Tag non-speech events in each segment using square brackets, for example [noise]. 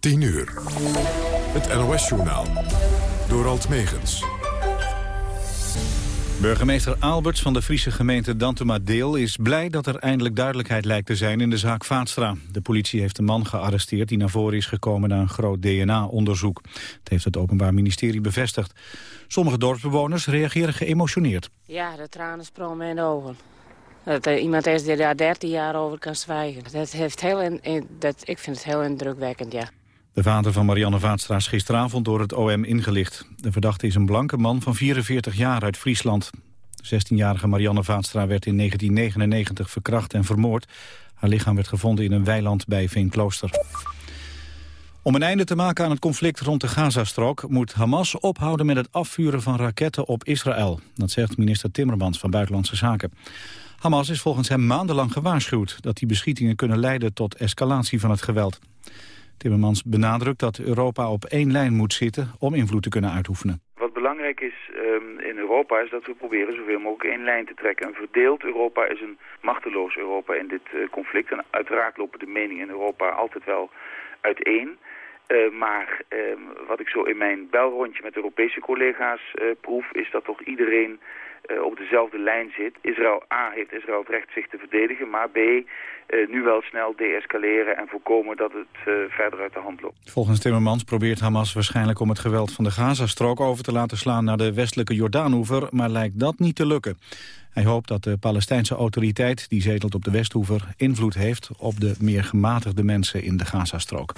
10 uur. Het NOS-journaal. Door Alt Megens. Burgemeester Alberts van de Friese gemeente Dantema-Deel is blij dat er eindelijk duidelijkheid lijkt te zijn in de zaak Vaatstra. De politie heeft een man gearresteerd die naar voren is gekomen na een groot DNA-onderzoek. Het heeft het Openbaar Ministerie bevestigd. Sommige dorpsbewoners reageren geëmotioneerd. Ja, de tranen sprongen in de ogen. Dat er iemand is die daar 13 jaar over kan zwijgen. Dat heeft heel in, dat, ik vind het heel indrukwekkend, ja. De vader van Marianne Vaatstra is gisteravond door het OM ingelicht. De verdachte is een blanke man van 44 jaar uit Friesland. De 16-jarige Marianne Vaatstra werd in 1999 verkracht en vermoord. Haar lichaam werd gevonden in een weiland bij Veenklooster. Om een einde te maken aan het conflict rond de Gazastrook... moet Hamas ophouden met het afvuren van raketten op Israël. Dat zegt minister Timmermans van Buitenlandse Zaken. Hamas is volgens hem maandenlang gewaarschuwd... dat die beschietingen kunnen leiden tot escalatie van het geweld. Timmermans benadrukt dat Europa op één lijn moet zitten om invloed te kunnen uitoefenen. Wat belangrijk is um, in Europa is dat we proberen zoveel mogelijk één lijn te trekken. Een verdeeld Europa is een machteloos Europa in dit uh, conflict. En uiteraard lopen de meningen in Europa altijd wel uiteen. Uh, maar uh, wat ik zo in mijn belrondje met Europese collega's uh, proef... is dat toch iedereen op dezelfde lijn zit. Israël A heeft Israël het recht zich te verdedigen, maar B uh, nu wel snel deescaleren en voorkomen dat het uh, verder uit de hand loopt. Volgens Timmermans probeert Hamas waarschijnlijk om het geweld van de Gazastrook over te laten slaan naar de westelijke Jordaanoever, maar lijkt dat niet te lukken. Hij hoopt dat de Palestijnse autoriteit, die zetelt op de Westhoever, invloed heeft op de meer gematigde mensen in de Gazastrook.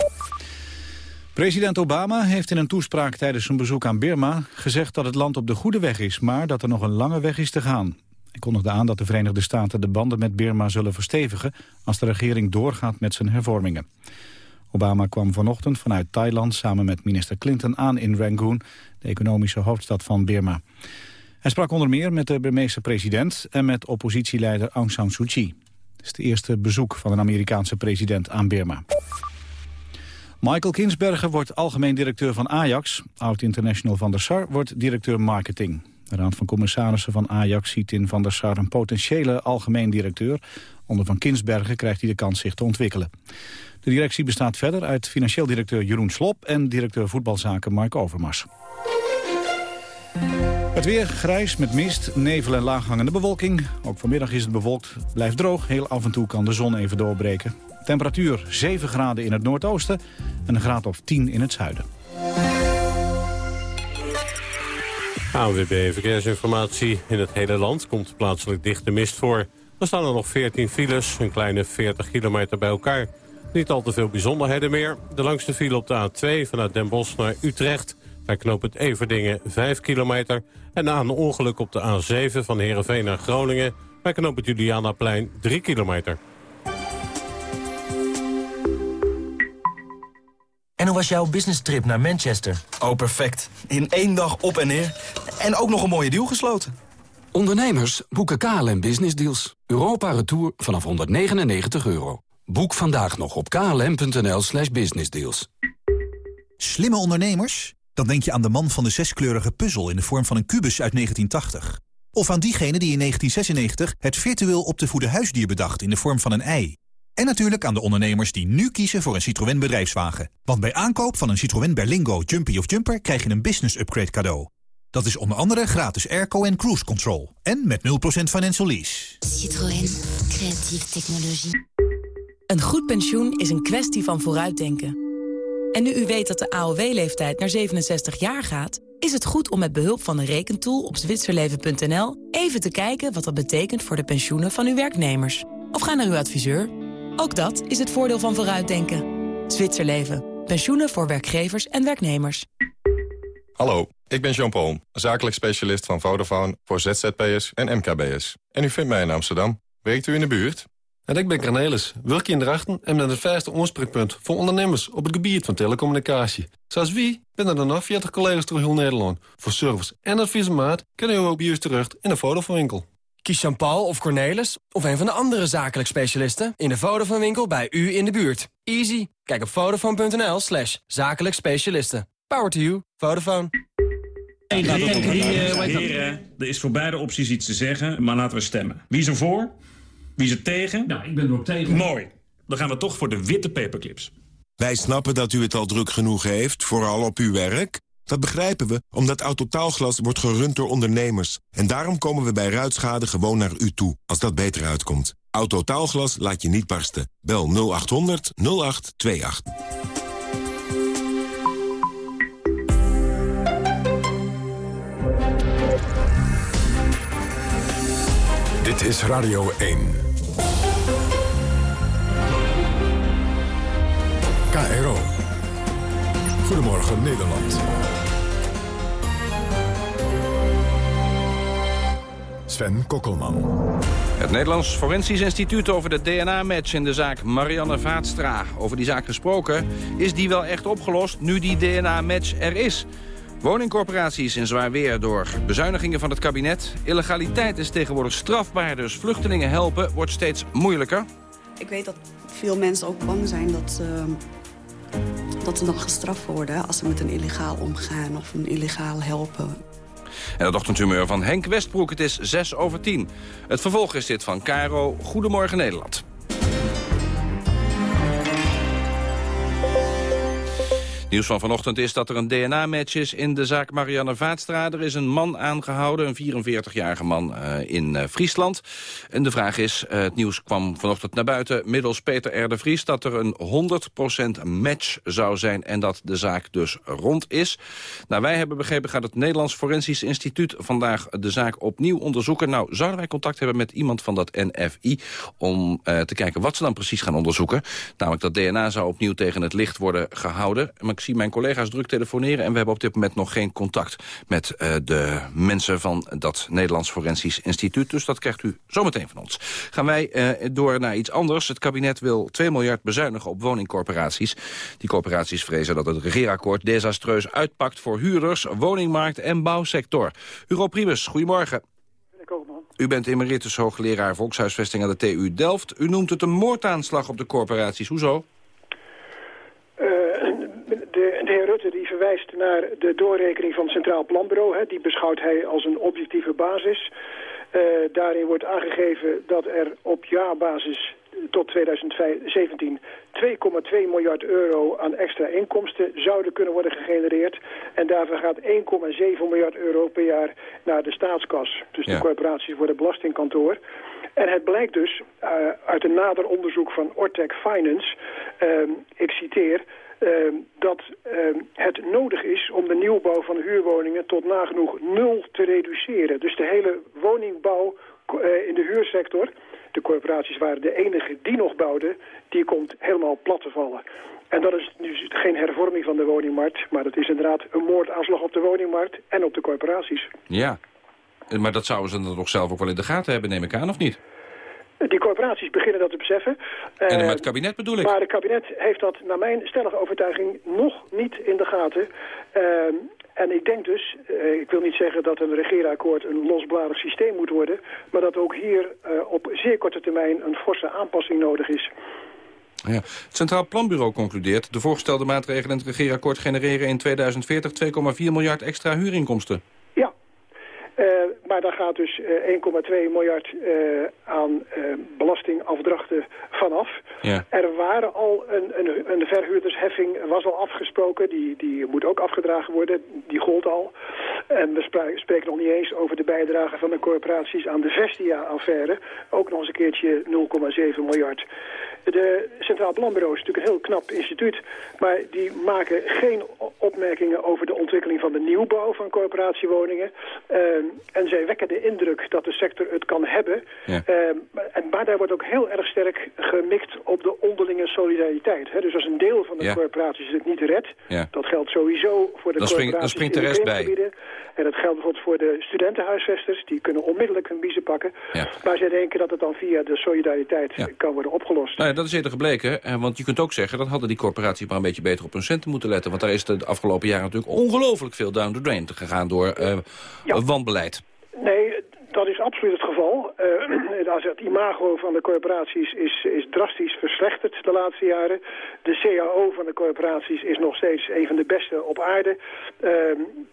President Obama heeft in een toespraak tijdens zijn bezoek aan Birma gezegd dat het land op de goede weg is, maar dat er nog een lange weg is te gaan. Hij kondigde aan dat de Verenigde Staten de banden met Birma zullen verstevigen als de regering doorgaat met zijn hervormingen. Obama kwam vanochtend vanuit Thailand samen met minister Clinton aan in Rangoon, de economische hoofdstad van Birma. Hij sprak onder meer met de Burmeese president en met oppositieleider Aung San Suu Kyi. Het is het eerste bezoek van een Amerikaanse president aan Birma. Michael Kinsberger wordt algemeen directeur van Ajax. Oud-international Van der Sar wordt directeur marketing. De Raad van Commissarissen van Ajax ziet in Van der Sar een potentiële algemeen directeur. Onder Van Kinsbergen krijgt hij de kans zich te ontwikkelen. De directie bestaat verder uit financieel directeur Jeroen Slop... en directeur voetbalzaken Mark Overmars. Het weer grijs met mist, nevel en laaghangende bewolking. Ook vanmiddag is het bewolkt, blijft droog. Heel af en toe kan de zon even doorbreken. Temperatuur 7 graden in het noordoosten en een graad of 10 in het zuiden. ANWB Verkeersinformatie. In het hele land komt plaatselijk dichte mist voor. Er staan er nog 14 files, een kleine 40 kilometer bij elkaar. Niet al te veel bijzonderheden meer. De langste file op de A2 vanuit Den Bosch naar Utrecht. Bij knoop het Everdingen 5 kilometer. En na een ongeluk op de A7 van Heerenveen naar Groningen... bij knoop het Julianaplein 3 kilometer. En hoe was jouw business trip naar Manchester? Oh, perfect. In één dag op en neer. En ook nog een mooie deal gesloten. Ondernemers boeken KLM Business Deals. Europa Retour vanaf 199 euro. Boek vandaag nog op klm.nl slash businessdeals. Slimme ondernemers? Dan denk je aan de man van de zeskleurige puzzel in de vorm van een kubus uit 1980. Of aan diegene die in 1996 het virtueel op te voeden huisdier bedacht in de vorm van een ei. En natuurlijk aan de ondernemers die nu kiezen voor een Citroën bedrijfswagen. Want bij aankoop van een Citroën Berlingo, Jumpy of Jumper... krijg je een business upgrade cadeau. Dat is onder andere gratis airco en cruise control. En met 0% financial lease. Citroën. Creatieve technologie. Een goed pensioen is een kwestie van vooruitdenken. En nu u weet dat de AOW-leeftijd naar 67 jaar gaat... is het goed om met behulp van de rekentool op zwitserleven.nl... even te kijken wat dat betekent voor de pensioenen van uw werknemers. Of ga naar uw adviseur... Ook dat is het voordeel van vooruitdenken. Zwitserleven. Pensioenen voor werkgevers en werknemers. Hallo, ik ben Jean-Paul, zakelijk specialist van Vodafone voor ZZP'ers en MKB'ers. En u vindt mij in Amsterdam. Werkt u in de buurt? En ik ben Cornelis, werk in Drachten en ben het vijfde oorspreekpunt voor ondernemers op het gebied van telecommunicatie. Zoals wie binnen er nog 40 collega's door heel Nederland. Voor service en advies maat kunnen u ook bij u terecht in de Vodafone winkel. Kies Jean-Paul of Cornelis of een van de andere zakelijk specialisten... in de Vodafone winkel bij u in de buurt. Easy. Kijk op vodafone.nl slash zakelijk specialisten. Power to you. Vodafone. Heren, er is voor beide opties iets te zeggen, maar laten we stemmen. Wie is er voor? Wie is er tegen? Nou, ik ben er ook tegen. Mooi. Dan gaan we toch voor de witte paperclips. Wij snappen dat u het al druk genoeg heeft, vooral op uw werk. Dat begrijpen we, omdat Autotaalglas wordt gerund door ondernemers. En daarom komen we bij ruitschade gewoon naar u toe, als dat beter uitkomt. Autotaalglas laat je niet barsten. Bel 0800 0828. Dit is Radio 1. KRO. Goedemorgen Nederland. Sven Kokkelman. Het Nederlands Forensisch Instituut over de DNA-match in de zaak Marianne Vaatstra. Over die zaak gesproken, is die wel echt opgelost nu die DNA-match er is? Woningcorporaties in zwaar weer door bezuinigingen van het kabinet. Illegaliteit is tegenwoordig strafbaar, dus vluchtelingen helpen wordt steeds moeilijker. Ik weet dat veel mensen ook bang zijn dat, uh, dat ze nog gestraft worden... als ze met een illegaal omgaan of een illegaal helpen. En het ochtendhumeur van Henk Westbroek, het is 6 over 10. Het vervolg is dit van Caro. Goedemorgen Nederland. Nieuws van vanochtend is dat er een DNA-match is in de zaak Marianne Vaatstra. Er is een man aangehouden, een 44-jarige man uh, in uh, Friesland. En de vraag is, uh, het nieuws kwam vanochtend naar buiten... middels Peter R. de Vries, dat er een 100% match zou zijn... en dat de zaak dus rond is. Nou, wij hebben begrepen, gaat het Nederlands Forensisch Instituut... vandaag de zaak opnieuw onderzoeken. Nou, zouden wij contact hebben met iemand van dat NFI... om te kijken wat ze dan precies gaan onderzoeken. Namelijk dat DNA zou opnieuw tegen het licht worden gehouden. Ik zie mijn collega's druk telefoneren... en we hebben op dit moment nog geen contact met uh, de mensen van dat Nederlands Forensisch Instituut. Dus dat krijgt u zometeen van ons. Gaan wij uh, door naar iets anders. Het kabinet wil 2 miljard bezuinigen op woningcorporaties. Die corporaties vrezen dat het regeerakkoord desastreus uitpakt... voor huurders, woningmarkt en bouwsector. Hugo Primus, goedemorgen. U bent emeritus hoogleraar volkshuisvesting aan de TU Delft. U noemt het een moordaanslag op de corporaties. Hoezo? Uh, de, de, heer Rutte die verwijst naar de doorrekening van het Centraal Planbureau. Hè, die beschouwt hij als een objectieve basis. Uh, daarin wordt aangegeven dat er op jaarbasis tot 2017 2,2 miljard euro aan extra inkomsten zouden kunnen worden gegenereerd. En daarvan gaat 1,7 miljard euro per jaar naar de staatskas. Dus de ja. corporaties worden belastingkantoor. En het blijkt dus uh, uit een nader onderzoek van Ortec Finance, uh, ik citeer... Uh, dat uh, het nodig is om de nieuwbouw van huurwoningen tot nagenoeg nul te reduceren. Dus de hele woningbouw uh, in de huursector, de corporaties waren de enige die nog bouwden, die komt helemaal plat te vallen. En dat is dus geen hervorming van de woningmarkt, maar dat is inderdaad een moordaanslag op de woningmarkt en op de corporaties. Ja, maar dat zouden ze dan toch zelf ook wel in de gaten hebben, neem ik aan, of niet? Die corporaties beginnen dat te beseffen. En uh, het kabinet bedoel ik? Maar het kabinet heeft dat naar mijn stellige overtuiging nog niet in de gaten. Uh, en ik denk dus, uh, ik wil niet zeggen dat een regeerakkoord een losbladig systeem moet worden... maar dat ook hier op zeer korte termijn een forse aanpassing nodig is. Ja. Het Centraal Planbureau concludeert... de voorgestelde maatregelen in het regeerakkoord genereren in 2040 2,4 miljard extra huurinkomsten. Uh, maar daar gaat dus uh, 1,2 miljard uh, aan belastingafdrachten vanaf. Ja. Er waren al een, een, een verhuurdersheffing, was al afgesproken. Die, die moet ook afgedragen worden. Die gold al. En we spreken nog niet eens over de bijdrage van de corporaties aan de Vestia-affaire. Ook nog eens een keertje 0,7 miljard. De Centraal Planbureau is natuurlijk een heel knap instituut. Maar die maken geen opmerkingen over de ontwikkeling van de nieuwbouw van corporatiewoningen. Uh, en zij wekken de indruk dat de sector het kan hebben. Ja. Uh, en, maar daar wordt ook heel erg sterk gemikt op de onderlinge solidariteit. Hè? Dus als een deel van de ja. corporaties het niet redt, ja. dat geldt sowieso voor de dan corporaties springt, dan springt de in rest de bij. En dat geldt bijvoorbeeld voor de studentenhuisvesters. Die kunnen onmiddellijk hun biezen pakken. Ja. Maar zij denken dat het dan via de solidariteit kan worden opgelost. Nou ja, dat is eerder gebleken. Want je kunt ook zeggen, dat hadden die corporaties maar een beetje beter op hun centen moeten letten. Want daar is de afgelopen jaren natuurlijk ongelooflijk veel down the drain gegaan door uh, ja. Nee, dat is absoluut het geval. [clears throat] Uh, het imago van de corporaties is, is drastisch verslechterd de laatste jaren. De CAO van de corporaties is nog steeds een van de beste op aarde. Uh,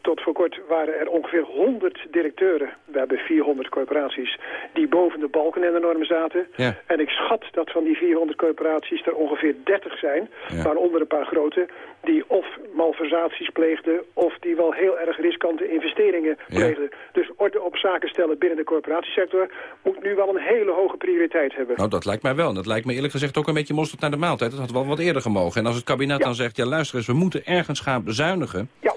tot voor kort waren er ongeveer 100 directeuren. We hebben 400 corporaties die boven de balken in de norm zaten. Ja. En ik schat dat van die 400 corporaties er ongeveer 30 zijn, Ja. waaronder een paar grote, die of malversaties pleegden of die wel heel erg riskante investeringen Ja. pleegden. Dus orde op zaken stellen binnen de corporatiesector moet nu wel een hele hoge prioriteit hebben. Nou, dat lijkt mij wel. Dat lijkt me eerlijk gezegd ook een beetje mosterd naar de maaltijd. Dat had wel wat eerder gemogen. En als het kabinet dan zegt, ja luister eens, we moeten ergens gaan bezuinigen. Ja.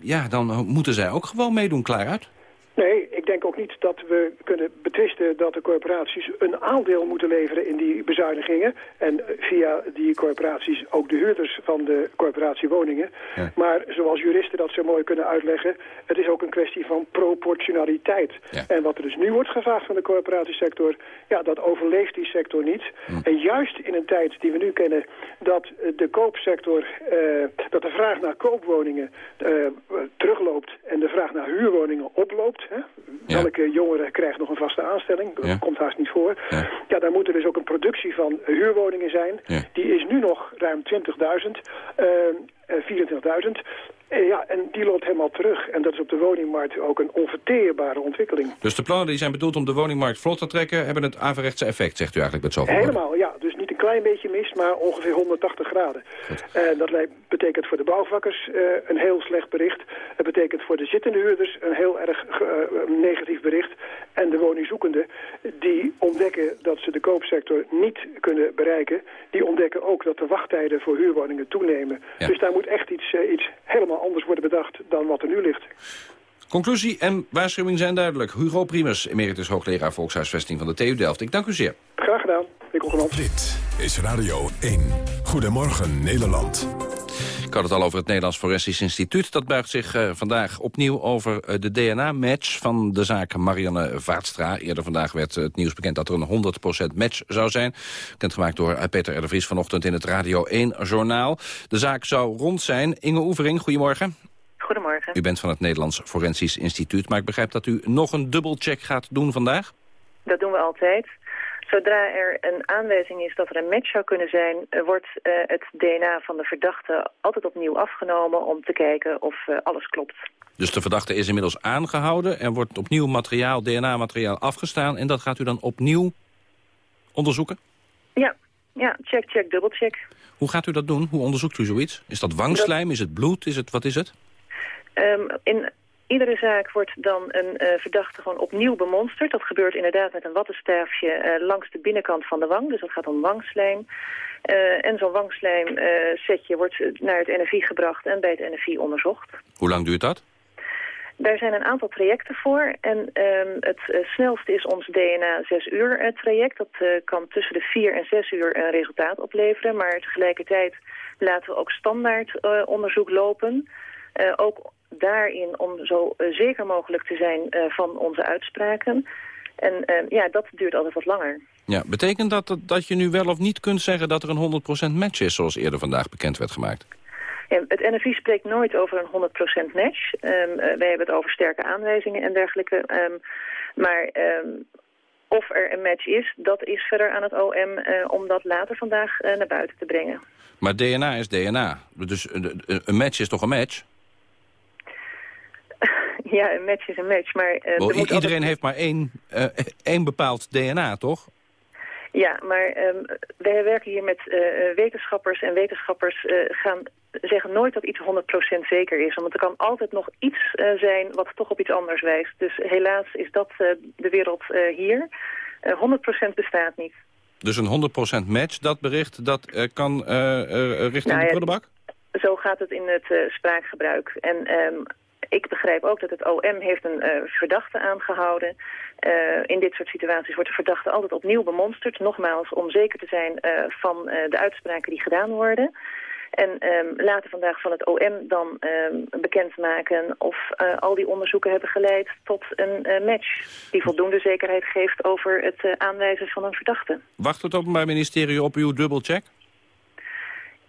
ja, dan moeten zij ook gewoon meedoen, klaar uit. Nee, ik denk ook niet dat we kunnen betwisten dat de corporaties een aandeel moeten leveren in die bezuinigingen. En via die corporaties ook de huurders van de corporatiewoningen. Ja. Maar zoals juristen dat zo mooi kunnen uitleggen, het is ook een kwestie van proportionaliteit. En wat er dus nu wordt gevraagd van de corporatiesector, ja, dat overleeft die sector niet. En juist in een tijd die we nu kennen, dat eh, de koopsector, eh, dat de vraag naar koopwoningen eh, terugloopt en de vraag naar huurwoningen oploopt. Hè? Welke jongere krijgt nog een vaste aanstelling? Dat Ja. komt haast niet voor. Ja. daar moet er dus ook een productie van huurwoningen zijn. Die is nu nog ruim 20.000, eh, eh, 24.000. Eh, ja, en die loopt helemaal terug. En dat is op de woningmarkt ook een onverteerbare ontwikkeling. Dus de plannen die zijn bedoeld om de woningmarkt vlot te trekken... hebben het averechtse effect, zegt u eigenlijk met zoveel woorden. Helemaal, ja. Dus klein beetje mis, maar ongeveer 180 graden. En dat lijkt- betekent voor de bouwvakkers eh, een heel slecht bericht. Het betekent voor de zittende huurders een heel erg eh, negatief bericht. En de woningzoekenden die ontdekken dat ze de koopsector niet kunnen bereiken... die ontdekken ook dat de wachttijden voor huurwoningen toenemen. Dus daar moet echt iets, eh, iets helemaal anders worden bedacht dan wat er nu ligt. Conclusie en waarschuwing zijn duidelijk. Hugo Primus, emeritus hoogleraar volkshuisvesting van de TU Delft. Ik dank u zeer. Graag gedaan. Dit is Radio 1. Goedemorgen Nederland. Ik had het al over het Nederlands Forensisch Instituut. Dat buigt zich eh, vandaag opnieuw over eh, de DNA-match van de zaak Marianne Vaartstra. Eerder vandaag werd eh, het nieuws bekend dat er een 100% match zou zijn. Bekendgemaakt door Peter R. de Vries vanochtend in het Radio 1-journaal. De zaak zou rond zijn. Inge Oevering, goedemorgen. Goedemorgen. U bent van het Nederlands Forensisch Instituut. Maar ik begrijp dat u nog een dubbelcheck gaat doen vandaag? Dat doen we altijd. Zodra er een aanwijzing is dat er een match zou kunnen zijn... eh, wordt eh, het DNA van de verdachte altijd opnieuw afgenomen... om te kijken of eh, alles klopt. Dus de verdachte is inmiddels aangehouden. Er wordt opnieuw materiaal, DNA-materiaal afgestaan. En dat gaat u dan opnieuw onderzoeken? Ja, ja check, check, dubbelcheck. Hoe gaat u dat doen? Hoe onderzoekt u zoiets? Is dat wangslijm? Is het bloed? Is het, wat is het? Ehm, in iedere zaak wordt dan een eh, verdachte gewoon opnieuw bemonsterd. Dat gebeurt inderdaad met een wattenstaafje eh, langs de binnenkant van de wang. Dus dat gaat om wangslijm. Eh, en zo'n wangslijmsetje wordt naar het NFI gebracht en bij het NFI onderzocht. Hoe lang duurt dat? Daar zijn een aantal trajecten voor. En ehm, het snelste is ons DNA 6 uur traject. Dat kan tussen de 4 en 6 uur een resultaat opleveren. Maar tegelijkertijd laten we ook standaard onderzoek lopen. Ook daarin om zo eh, zeker mogelijk te zijn eh, van onze uitspraken. En ehm, ja, dat duurt altijd wat langer. Ja, betekent dat, dat je nu wel of niet kunt zeggen dat er een 100% match is... zoals eerder vandaag bekend werd gemaakt? Ja, het NFI spreekt nooit over een 100% match. Eh, wij hebben het over sterke aanwijzingen en dergelijke. Ehm, maar ehm, of er een match is, dat is verder aan het OM eh, om dat later vandaag eh, naar buiten te brengen. Maar DNA is DNA. Dus een, een match is toch een match? Ja, een match is een match, maar... i- iedereen altijd- heeft maar één, eh, één bepaald DNA, toch? Ja, maar ehm, wij werken hier met eh, wetenschappers en wetenschappers gaan zeggen nooit dat iets 100% zeker is. Want er kan altijd nog iets zijn wat toch op iets anders wijst. Dus helaas is dat de wereld hier. Eh 100% bestaat niet. Dus een 100% match, dat bericht, dat kan richting Nou de prullenbak? Zo gaat het in het spraakgebruik. En ehm, ik begrijp ook dat het OM heeft een eh, verdachte aangehouden. Eh, in dit soort situaties wordt de verdachte altijd opnieuw bemonsterd. Nogmaals, om zeker te zijn eh, van de uitspraken die gedaan worden. En ehm, later vandaag van het OM dan ehm, bekendmaken of al die onderzoeken hebben geleid tot een match. Die voldoende zekerheid geeft over het aanwijzen van een verdachte. Wacht het Openbaar Ministerie op uw dubbelcheck?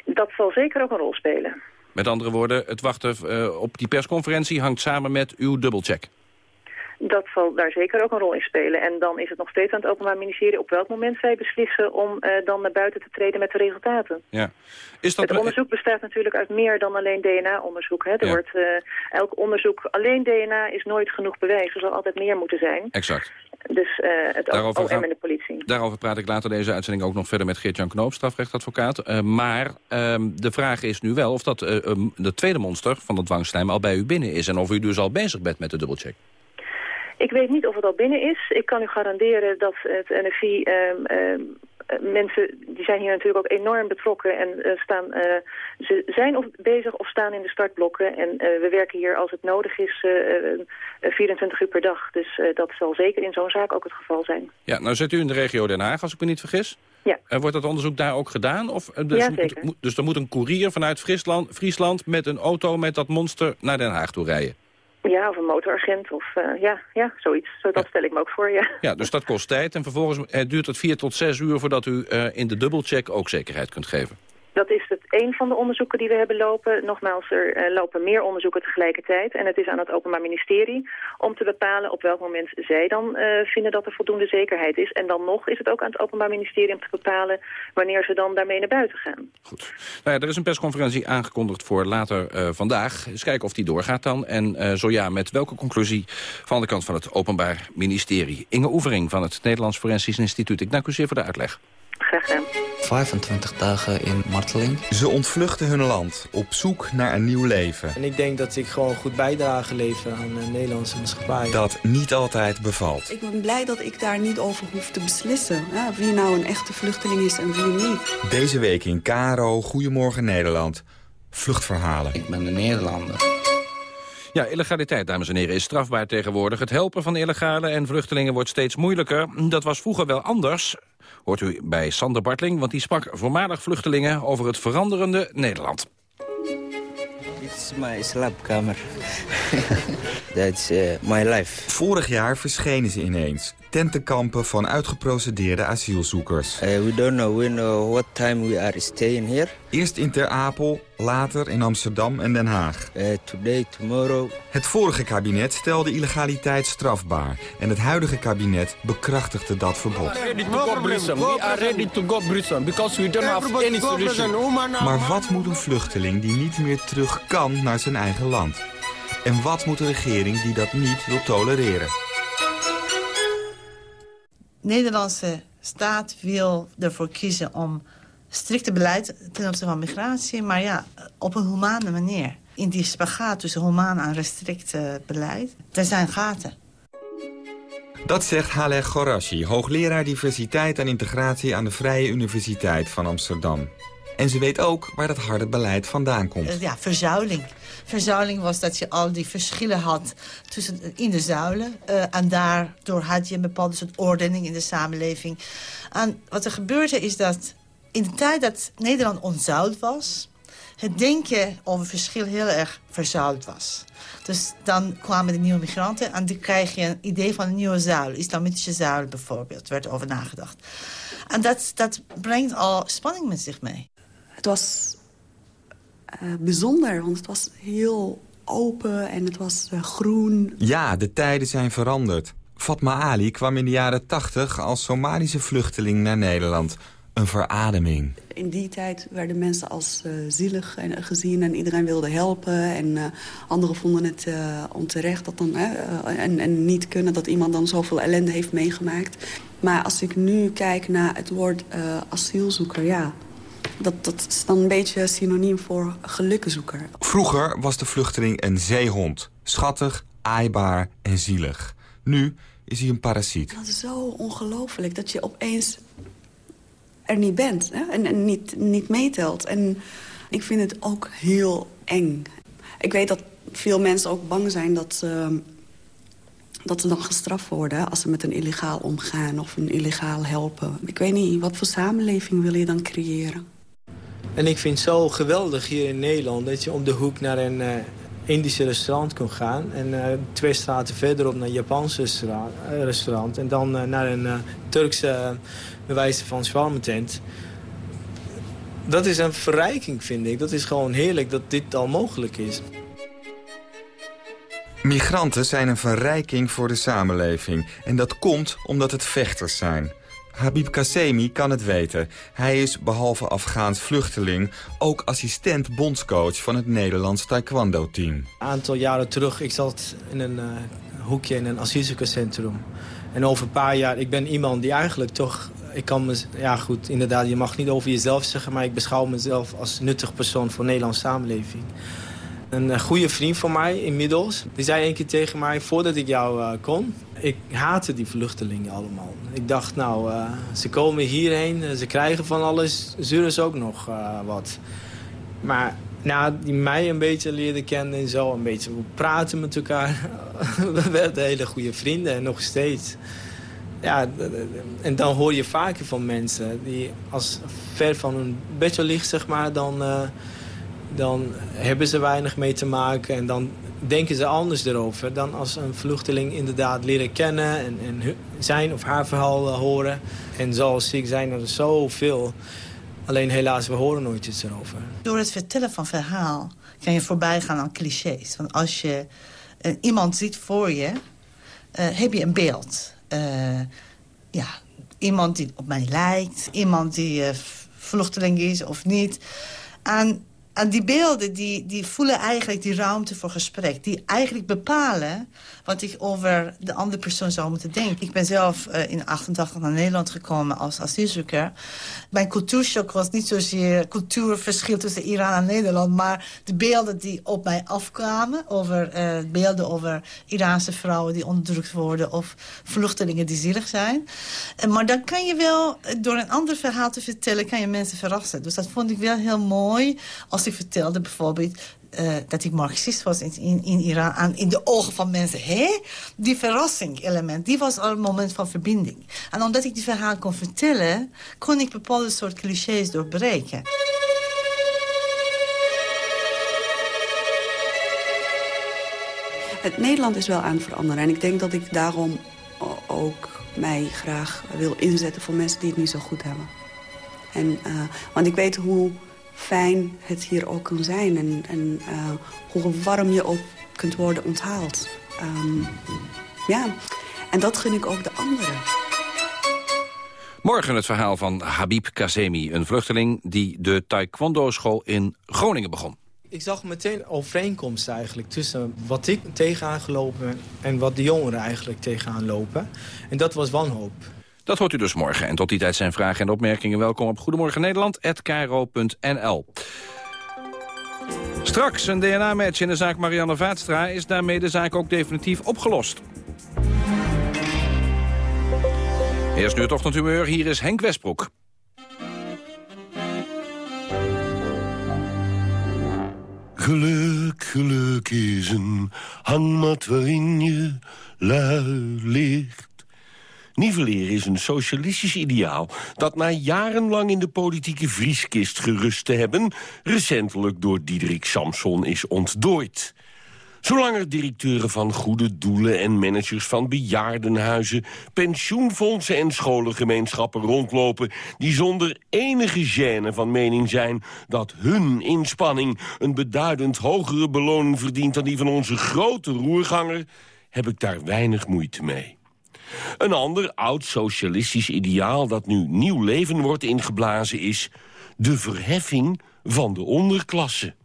Dat zal zeker ook een rol spelen. Met andere woorden, het wachten eh, op die persconferentie hangt samen met uw dubbelcheck. Dat zal daar zeker ook een rol in spelen. En dan is het nog steeds aan het Openbaar Ministerie op welk moment zij beslissen om uh, dan naar buiten te treden met de resultaten. Ja. Is dat het onderzoek bestaat natuurlijk uit meer dan alleen DNA-onderzoek. Er Ja. wordt uh, elk onderzoek, alleen DNA is nooit genoeg bewijs. Er zal altijd meer moeten zijn. Exact. Dus uh, het Daarover OM en de politie. Daarover praat ik later deze uitzending ook nog verder met Geert-Jan Knoop, strafrechtadvocaat. Eh, maar ehm, de vraag is nu wel of dat eh, um, de tweede monster van de dwangslijm al bij u binnen is. En of u dus al bezig bent met de dubbelcheck. Ik weet niet of het al binnen is. Ik kan u garanderen dat het NFI... ehm, ehm, eh, mensen die zijn hier natuurlijk ook enorm betrokken en eh, staan, eh, ze zijn of bezig of staan in de startblokken. En we werken hier als het nodig is eh, eh, 24 uur per dag. Dus dat zal zeker in zo'n zaak ook het geval zijn. Ja, nou zit u in de regio Den Haag, als ik me niet vergis. Ja. En wordt dat onderzoek daar ook gedaan? Of, dus, Ja, moet- dus er moet een koerier vanuit Friesland, Friesland met een auto met dat monster naar Den Haag toe rijden? Ja, of een motoragent of eh, ja, ja, zoiets. Zo, dat stel ik me ook voor, ja. Ja, dus dat kost tijd. En vervolgens eh, duurt het vier tot zes uur voordat u eh, in de dubbelcheck ook zekerheid kunt geven. Dat is het een van de onderzoeken die we hebben lopen. Nogmaals, er eh, lopen meer onderzoeken tegelijkertijd. En het is aan het Openbaar Ministerie om te bepalen op welk moment zij dan eh, vinden dat er voldoende zekerheid is. En dan nog is het ook aan het Openbaar Ministerie om te bepalen wanneer ze dan daarmee naar buiten gaan. Nou ja, er is een persconferentie aangekondigd voor later eh, vandaag. Eens kijken of die doorgaat dan. En eh, zo ja, met welke conclusie van de kant van het Openbaar Ministerie. Inge Oevering van het Nederlands Forensisch Instituut. Ik dank u zeer voor de uitleg. Graag gedaan. 25 dagen in marteling. Ze ontvluchten hun land op zoek naar een nieuw leven. En ik denk dat ik gewoon goed bijdrage lever aan de Nederlandse maatschappij. Dat niet altijd bevalt. Ik ben blij dat ik daar niet over hoef te beslissen. Ja, wie nou een echte vluchteling is en wie niet. Deze week in Karo, Goedemorgen Nederland. Vluchtverhalen. Ik ben een Nederlander. Ja, illegaliteit, dames en heren, is strafbaar tegenwoordig. Het helpen van illegale en vluchtelingen wordt steeds moeilijker. Dat was vroeger wel anders. Hoort u bij Sander Bartling, want die sprak voormalig vluchtelingen over het veranderende Nederland. Dit is mijn slaapkamer. [laughs] That's uh, my life. Vorig jaar verschenen ze ineens. Tentenkampen van uitgeprocedeerde asielzoekers. Uh, we don't know when or what time we are staying here. Eerst in Ter Apel, later in Amsterdam en Den Haag. Uh, today, tomorrow. Het vorige kabinet stelde illegaliteit strafbaar. En het huidige kabinet bekrachtigde dat verbod. We are ready to go Brussels because we don't have any solution. Maar wat moet een vluchteling die niet meer terug kan naar zijn eigen land? En wat moet een regering die dat niet wil tolereren? De Nederlandse staat wil ervoor kiezen om strikte beleid ten opzichte van migratie, maar ja, op een humane manier. In die spagaat tussen humaan en restricte beleid, er zijn gaten. Dat zegt Haleh Gorashi, hoogleraar diversiteit en integratie aan de Vrije Universiteit van Amsterdam. En ze weet ook waar dat harde beleid vandaan komt. Eh, Ja, verzuiling. Verzuiling was dat je al die verschillen had tussen, in de zuilen. eh, en daardoor had je een bepaalde soort ordening in de samenleving. En wat er gebeurde is dat in de tijd dat Nederland ontzuild was... het denken over verschil heel erg verzuild was. Dus dan kwamen de nieuwe migranten en dan krijg je een idee van een nieuwe zuil. Islamitische zuil bijvoorbeeld, werd over nagedacht. En dat, dat brengt al spanning met zich mee. Het was uh, bijzonder, want het was heel open en het was uh, groen. Ja, de tijden zijn veranderd. Fatma Ali kwam in de jaren 80 als Somalische vluchteling naar Nederland. Een verademing. In die tijd werden mensen als uh, zielig en, gezien en iedereen wilde helpen. En uh, anderen vonden het uh, onterecht dat dan, en, en niet kunnen dat iemand dan zoveel ellende heeft meegemaakt. Maar als ik nu kijk naar het woord asielzoeker, ja, dat, dat is dan een beetje synoniem voor gelukkenzoeker. Vroeger was de vluchteling een zeehond. Schattig, aaibaar en zielig. Nu is hij een parasiet. Dat is zo ongelooflijk dat je opeens er niet bent hè? En, en, niet, niet meetelt. En ik vind het ook heel eng. Ik weet dat veel mensen ook bang zijn dat, dat ze dan gestraft worden... als ze met een illegaal omgaan of een illegaal helpen. Ik weet niet, wat voor samenleving wil je dan creëren? En ik vind het zo geweldig hier in Nederland... dat je om de hoek naar een uh, Indische restaurant kunt gaan... en uh, twee straten verderop naar een Japanse restaurant, uh, restaurant... en dan naar een Turkse bewijzen van shawarma tent. Dat is een verrijking, vind ik. Dat is gewoon heerlijk dat dit al mogelijk is. Migranten zijn een verrijking voor de samenleving. En dat komt omdat het vechters zijn. Habib Kassemi kan het weten. Hij is, behalve Afghaans vluchteling... ook assistent bondscoach van het Nederlands taekwondo-team. Een aantal jaren terug, ik zat in een uh, hoekje in een asielzoekerscentrum. En over een paar jaar, ik ben iemand die eigenlijk toch... Ik kan me, ja goed, inderdaad, je mag niet over jezelf zeggen... maar ik beschouw mezelf als nuttig persoon voor de Nederlandse samenleving. Een goede vriend van mij inmiddels, die zei een keer tegen mij... voordat ik jou uh, kon, ik haatte die vluchtelingen allemaal. Ik dacht, nou, uh, ze komen hierheen, ze krijgen van alles, zullen ze ook nog wat. Maar na die mij een beetje leerde kennen en zo, een beetje praten met elkaar... [laughs] we werden hele goede vrienden en nog steeds. Ja, en dan hoor je vaker van mensen die als ver van hun bedje ligt, zeg maar... dan dan hebben ze weinig mee te maken en dan denken ze anders erover dan als een vluchteling inderdaad leren kennen en, zijn of haar verhaal eh, horen. En zoals ik zijn er zoveel. Alleen helaas, we horen nooit iets erover. Door het vertellen van verhaal kan je voorbij gaan aan clichés. Want als je uh, iemand ziet voor je, heb je een beeld. Ja, iemand die op mij lijkt, iemand die vluchteling is of niet. En en die beelden die, die voelen eigenlijk die ruimte voor gesprek. Die eigenlijk bepalen wat ik over de andere persoon zou moeten denken. Ik ben zelf uh, in 88 naar Nederland gekomen als asielzoeker. Mijn cultuurshock was niet zozeer cultuurverschil tussen Iran en Nederland... maar de beelden die op mij afkwamen... over uh, beelden over Iraanse vrouwen die onderdrukt worden... of vluchtelingen die zielig zijn. Uh, maar dan kan je wel, door een ander verhaal te vertellen... kan je mensen verrassen. Dus dat vond ik wel heel mooi als vertelde bijvoorbeeld uh, dat ik marxist was in, in, Iran. En in de ogen van mensen, hé? Die verrassing-element, die was al een moment van verbinding. En omdat ik die verhaal kon vertellen... kon ik bepaalde soort clichés doorbreken. Het Nederland is wel aan het veranderen. En ik denk dat ik daarom ook mij graag wil inzetten voor mensen die het niet zo goed hebben. En, uh, want ik weet hoe fijn het hier ook kan zijn. En, en uh, hoe warm je ook kunt worden onthaald. Um, ja, en dat gun ik ook de anderen. Morgen het verhaal van Habib Kazemi, een vluchteling die de taekwondo-school in Groningen begon. Ik zag meteen overeenkomsten eigenlijk tussen wat ik tegenaan gelopen en wat de jongeren eigenlijk tegenaan lopen. En dat was wanhoop. Dat hoort u dus morgen. En tot die tijd zijn vragen en opmerkingen welkom op Goedemorgen Nederland@kro.nl. Straks een DNA-match in de zaak Marianne Vaatstra... is daarmee de zaak ook definitief opgelost. Eerst nu het ochtendhumeur, hier is Henk Westbroek. Geluk, geluk is een hangmat waarin je lui ligt. Nivelleren is een socialistisch ideaal dat na jarenlang in de politieke vrieskist gerust te hebben... recentelijk door Diederik Samson is ontdooid. Zolang er directeuren van goede doelen en managers van bejaardenhuizen... pensioenfondsen en scholengemeenschappen rondlopen... die zonder enige gêne van mening zijn dat hun inspanning... een beduidend hogere beloning verdient dan die van onze grote roerganger... heb ik daar weinig moeite mee. Een ander oud-socialistisch ideaal dat nu nieuw leven wordt ingeblazen is... de verheffing van de onderklasse.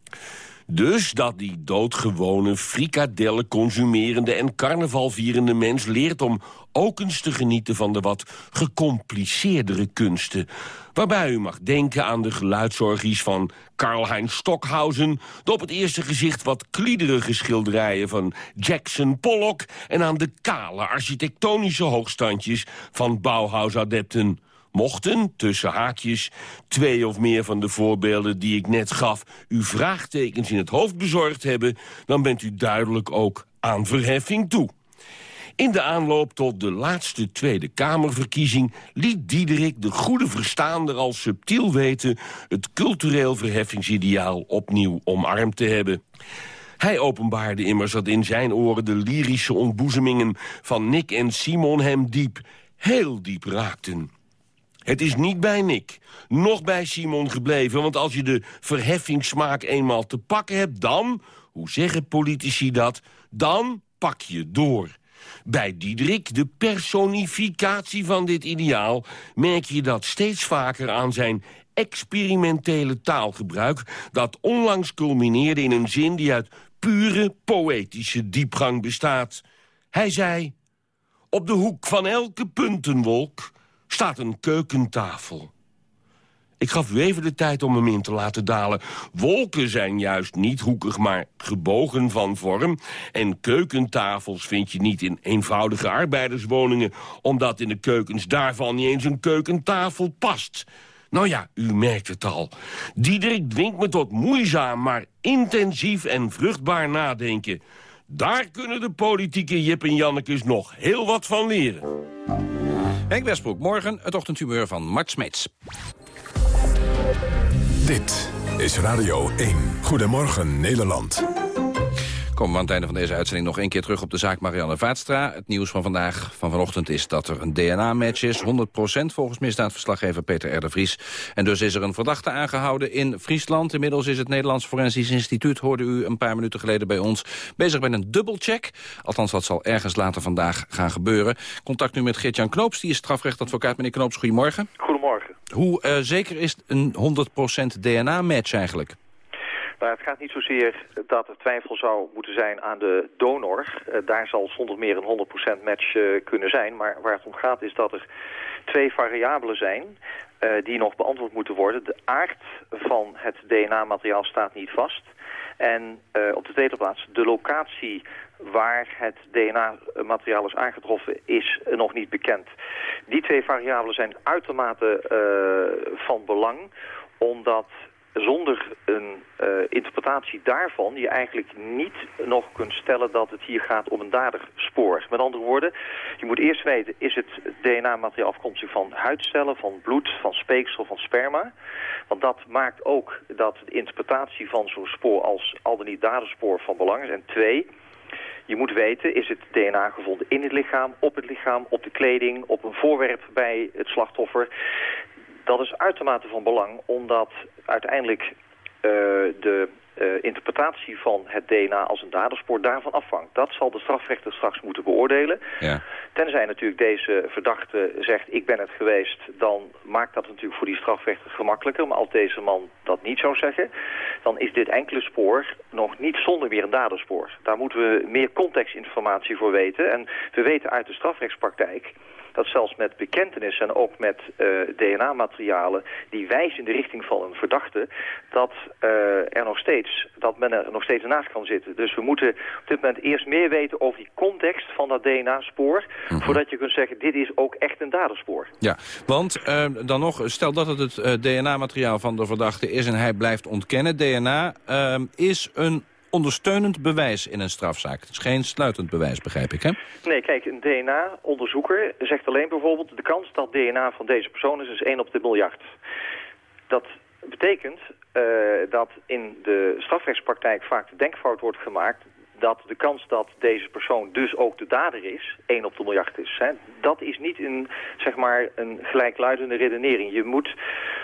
Dus dat die doodgewone, frikadellen consumerende en carnavalvierende mens leert om ook eens te genieten van de wat gecompliceerdere kunsten. Waarbij u mag denken aan de geluidsorgies van Karl-Heinz Stockhausen... de op het eerste gezicht wat kliederige schilderijen van Jackson Pollock... en aan de kale architectonische hoogstandjes van Bauhaus-adepten... Mochten, tussen haakjes, twee of meer van de voorbeelden die ik net gaf... u vraagtekens in het hoofd bezorgd hebben... dan bent u duidelijk ook aan verheffing toe. In de aanloop tot de laatste Tweede Kamerverkiezing... liet Diederik de goede verstaander al subtiel weten... het cultureel verheffingsideaal opnieuw omarmd te hebben. Hij openbaarde immers dat in zijn oren de lyrische ontboezemingen... van Nick en Simon hem diep, heel diep raakten. Het is niet bij Nick, nog bij Simon gebleven... want als je de verheffingssmaak eenmaal te pakken hebt, dan... hoe zeggen politici dat, dan pak je door. Bij Diederik, de personificatie van dit ideaal... merk je dat steeds vaker aan zijn experimentele taalgebruik... dat onlangs culmineerde in een zin die uit pure poëtische diepgang bestaat. Hij zei... Op de hoek van elke puntenwolk staat een keukentafel. Ik gaf u even de tijd om hem in te laten dalen. Wolken zijn juist niet hoekig, maar gebogen van vorm. En keukentafels vind je niet in eenvoudige arbeiderswoningen... omdat in de keukens daarvan niet eens een keukentafel past. Nou ja, u merkt het al. Diederik dwingt me tot moeizaam, maar intensief en vruchtbaar nadenken. Daar kunnen de politieke Jip en Jannekes nog heel wat van leren. Henk Westbroek, morgen het ochtendhumeur van Mart Smeets. Dit is Radio 1. Goedemorgen Nederland. Komen we aan het einde van deze uitzending nog één keer terug op de zaak Marianne Vaatstra. Het nieuws van vandaag, van vanochtend, is dat er een DNA-match is. 100% volgens misdaadverslaggever Peter R. Vries. En dus is er een verdachte aangehouden in Friesland. Inmiddels is het Nederlands Forensisch Instituut, hoorde u een paar minuten geleden bij ons, bezig met een dubbelcheck. Althans, dat zal ergens later vandaag gaan gebeuren. Contact nu met Geert-Jan Knoops, die is strafrechtadvocaat. Meneer Knoops, goedemorgen. Goedemorgen. Hoe uh, zeker is een 100% DNA-match eigenlijk? Nou, het gaat niet zozeer dat er twijfel zou moeten zijn aan de donor. Uh, daar zal zonder meer een 100% match uh, kunnen zijn. Maar waar het om gaat is dat er twee variabelen zijn uh, die nog beantwoord moeten worden. De aard van het DNA-materiaal staat niet vast. En op de tweede plaats de locatie waar het DNA-materiaal is aangetroffen is nog niet bekend. Die twee variabelen zijn uitermate van belang omdat zonder een uh, interpretatie daarvan je eigenlijk niet nog kunt stellen dat het hier gaat om een daderspoor. Met andere woorden, je moet eerst weten, is het DNA-materiaal afkomstig van huidcellen, van bloed, van speeksel, van sperma? Want dat maakt ook dat de interpretatie van zo'n spoor als al dan niet daderspoor van belang is. En twee, je moet weten, is het DNA gevonden in het lichaam, op het lichaam, op de kleding, op een voorwerp bij het slachtoffer dat is uitermate van belang, omdat uiteindelijk uh, de uh, interpretatie van het DNA als een daderspoor daarvan afhangt. Dat zal de strafrechter straks moeten beoordelen. Ja. Tenzij natuurlijk deze verdachte zegt, ik ben het geweest, dan maakt dat natuurlijk voor die strafrechter gemakkelijker. Maar als deze man dat niet zou zeggen, dan is dit enkele spoor nog niet zonder meer een daderspoor. Daar moeten we meer contextinformatie voor weten. En we weten uit de strafrechtspraktijk dat zelfs met bekentenissen en ook met uh, DNA-materialen die wijzen in de richting van een verdachte, dat uh, er nog steeds, dat men er nog steeds naast kan zitten. Dus we moeten op dit moment eerst meer weten over die context van dat DNA-spoor, mm -hmm. voordat je kunt zeggen, dit is ook echt een daderspoor. Ja, want uh, dan nog, stel dat het het DNA-materiaal van de verdachte is en hij blijft ontkennen. DNA is een ondersteunend bewijs in een strafzaak. Het is geen sluitend bewijs, begrijp ik, hè? Nee, kijk, een DNA-onderzoeker zegt alleen bijvoorbeeld... de kans dat DNA van deze persoon is, is 1 op de miljard. Dat betekent uh, dat in de strafrechtspraktijk vaak de denkfout wordt gemaakt dat de kans dat deze persoon dus ook de dader is, 1 op de miljard is. Dat is niet een, zeg maar, een gelijkluidende redenering. Je moet,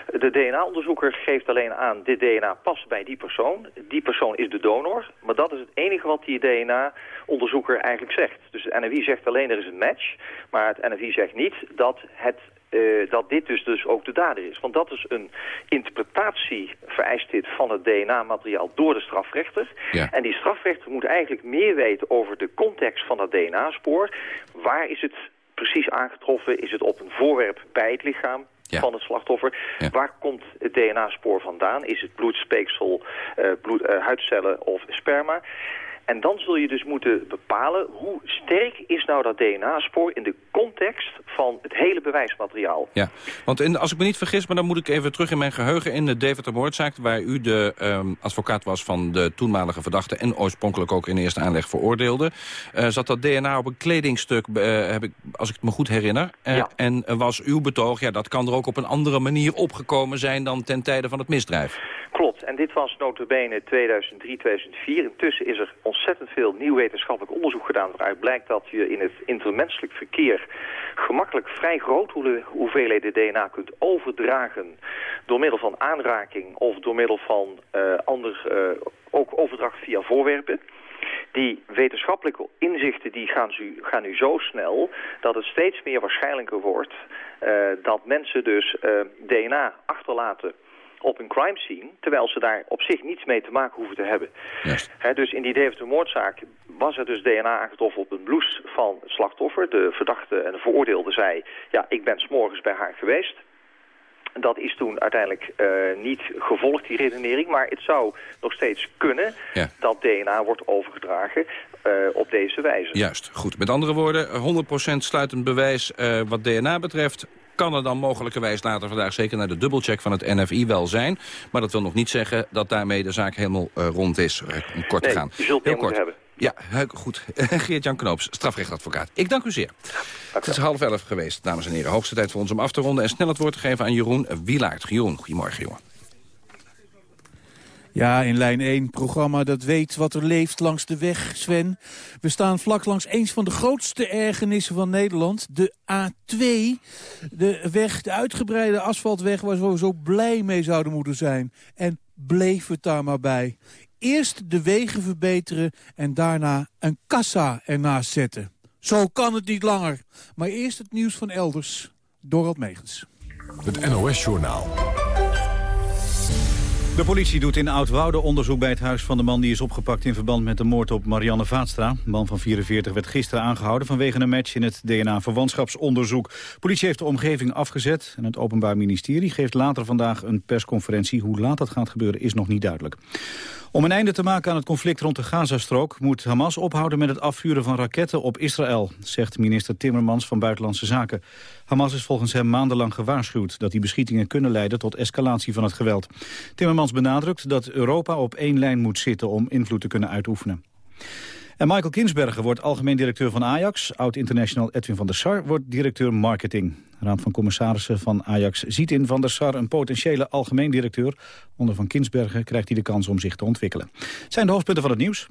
de DNA-onderzoeker geeft alleen aan, dit DNA past bij die persoon. Die persoon is de donor, maar dat is het enige wat die DNA-onderzoeker eigenlijk zegt. Dus het NFI zegt alleen er is een match, maar het NFI zegt niet dat het uh, dat dit dus, dus ook de dader is. Want dat is een interpretatie, vereist dit, van het DNA-materiaal door de strafrechter. Ja. En die strafrechter moet eigenlijk meer weten over de context van dat DNA-spoor. Waar is het precies aangetroffen? Is het op een voorwerp bij het lichaam? Ja. van het slachtoffer. Ja. Waar komt het DNA-spoor vandaan? Is het bloed, speeksel, uh, bloed, uh, huidcellen of sperma? En dan zul je dus moeten bepalen hoe sterk is nou dat DNA-spoor in de context van het hele bewijsmateriaal. Ja, want in, als ik me niet vergis, maar dan moet ik even terug in mijn geheugen in de Deventer moordzaak, waar u de um, advocaat was van de toenmalige verdachte en oorspronkelijk ook in eerste aanleg veroordeelde, uh, zat dat DNA op een kledingstuk, uh, heb ik, als ik het me goed herinner. Uh, ja. En was uw betoog, ja, dat kan er ook op een andere manier opgekomen zijn dan ten tijde van het misdrijf. Klopt, en dit was notabene 2003, 2004. Intussen is er ontzettend veel nieuw wetenschappelijk onderzoek gedaan... waaruit blijkt dat je in het intermenselijk verkeer gemakkelijk vrij groot hoeveelheden DNA kunt overdragen... door middel van aanraking of door middel van uh, ander, uh, ook overdracht via voorwerpen. die wetenschappelijke inzichten die gaan, nu, gaan nu zo snel dat het steeds meer waarschijnlijker wordt uh, dat mensen dus DNA achterlaten op een crime scene, terwijl ze daar op zich niets mee te maken hoeven te hebben. He, dus in die Deventer-moordzaak was er dus DNA aangetroffen op een blouse van het slachtoffer. De verdachte en de veroordeelde zei, ja, ik ben s'morgens bij haar geweest. Dat is toen uiteindelijk uh, niet gevolgd, die redenering. Maar het zou nog steeds kunnen ja. dat DNA wordt overgedragen uh, op deze wijze. Juist, goed. Met andere woorden, 100% sluitend bewijs uh, wat DNA betreft kan er dan mogelijkerwijs later vandaag zeker naar de dubbelcheck van het NFI wel zijn. Maar dat wil nog niet zeggen dat daarmee de zaak helemaal uh, rond is. om kort nee, te gaan. je zult Heel kort. hebben. Ja, goed. [laughs] Geert-Jan Knoops, strafrechtadvocaat. Ik dank u zeer. Het is half elf geweest, dames en heren. Hoogste tijd voor ons om af te ronden en snel het woord te geven aan Jeroen Wielaert. Jeroen, goedemorgen, jongen. Ja, in lijn 1, programma dat weet wat er leeft langs de weg, Sven. We staan vlak langs een van de grootste ergernissen van Nederland, de A2. De weg, de uitgebreide asfaltweg waar we zo blij mee zouden moeten zijn. En bleef het daar maar bij. Eerst de wegen verbeteren en daarna een kassa ernaast zetten. Zo kan het niet langer. Maar eerst het nieuws van elders. Dorald Megens. Het NOS-journaal. De politie doet in Oud-Woude onderzoek bij het huis van de man die is opgepakt in verband met de moord op Marianne Vaatstra. De man van 44 werd gisteren aangehouden vanwege een match in het DNA-verwantschapsonderzoek. Politie heeft de omgeving afgezet en het Openbaar Ministerie geeft later vandaag een persconferentie. Hoe laat dat gaat gebeuren is nog niet duidelijk. Om een einde te maken aan het conflict rond de Gazastrook... moet Hamas ophouden met het afvuren van raketten op Israël... zegt minister Timmermans van Buitenlandse Zaken. Hamas is volgens hem maandenlang gewaarschuwd... dat die beschietingen kunnen leiden tot escalatie van het geweld. Timmermans benadrukt dat Europa op één lijn moet zitten... om invloed te kunnen uitoefenen. En Michael Kinsberger wordt algemeen directeur van Ajax. Oud-international Edwin van der Sar wordt directeur marketing. Raad van Commissarissen van Ajax ziet in Van der Sar een potentiële algemeen directeur. Onder Van Kinsbergen krijgt hij de kans om zich te ontwikkelen. Zijn de hoofdpunten van het nieuws.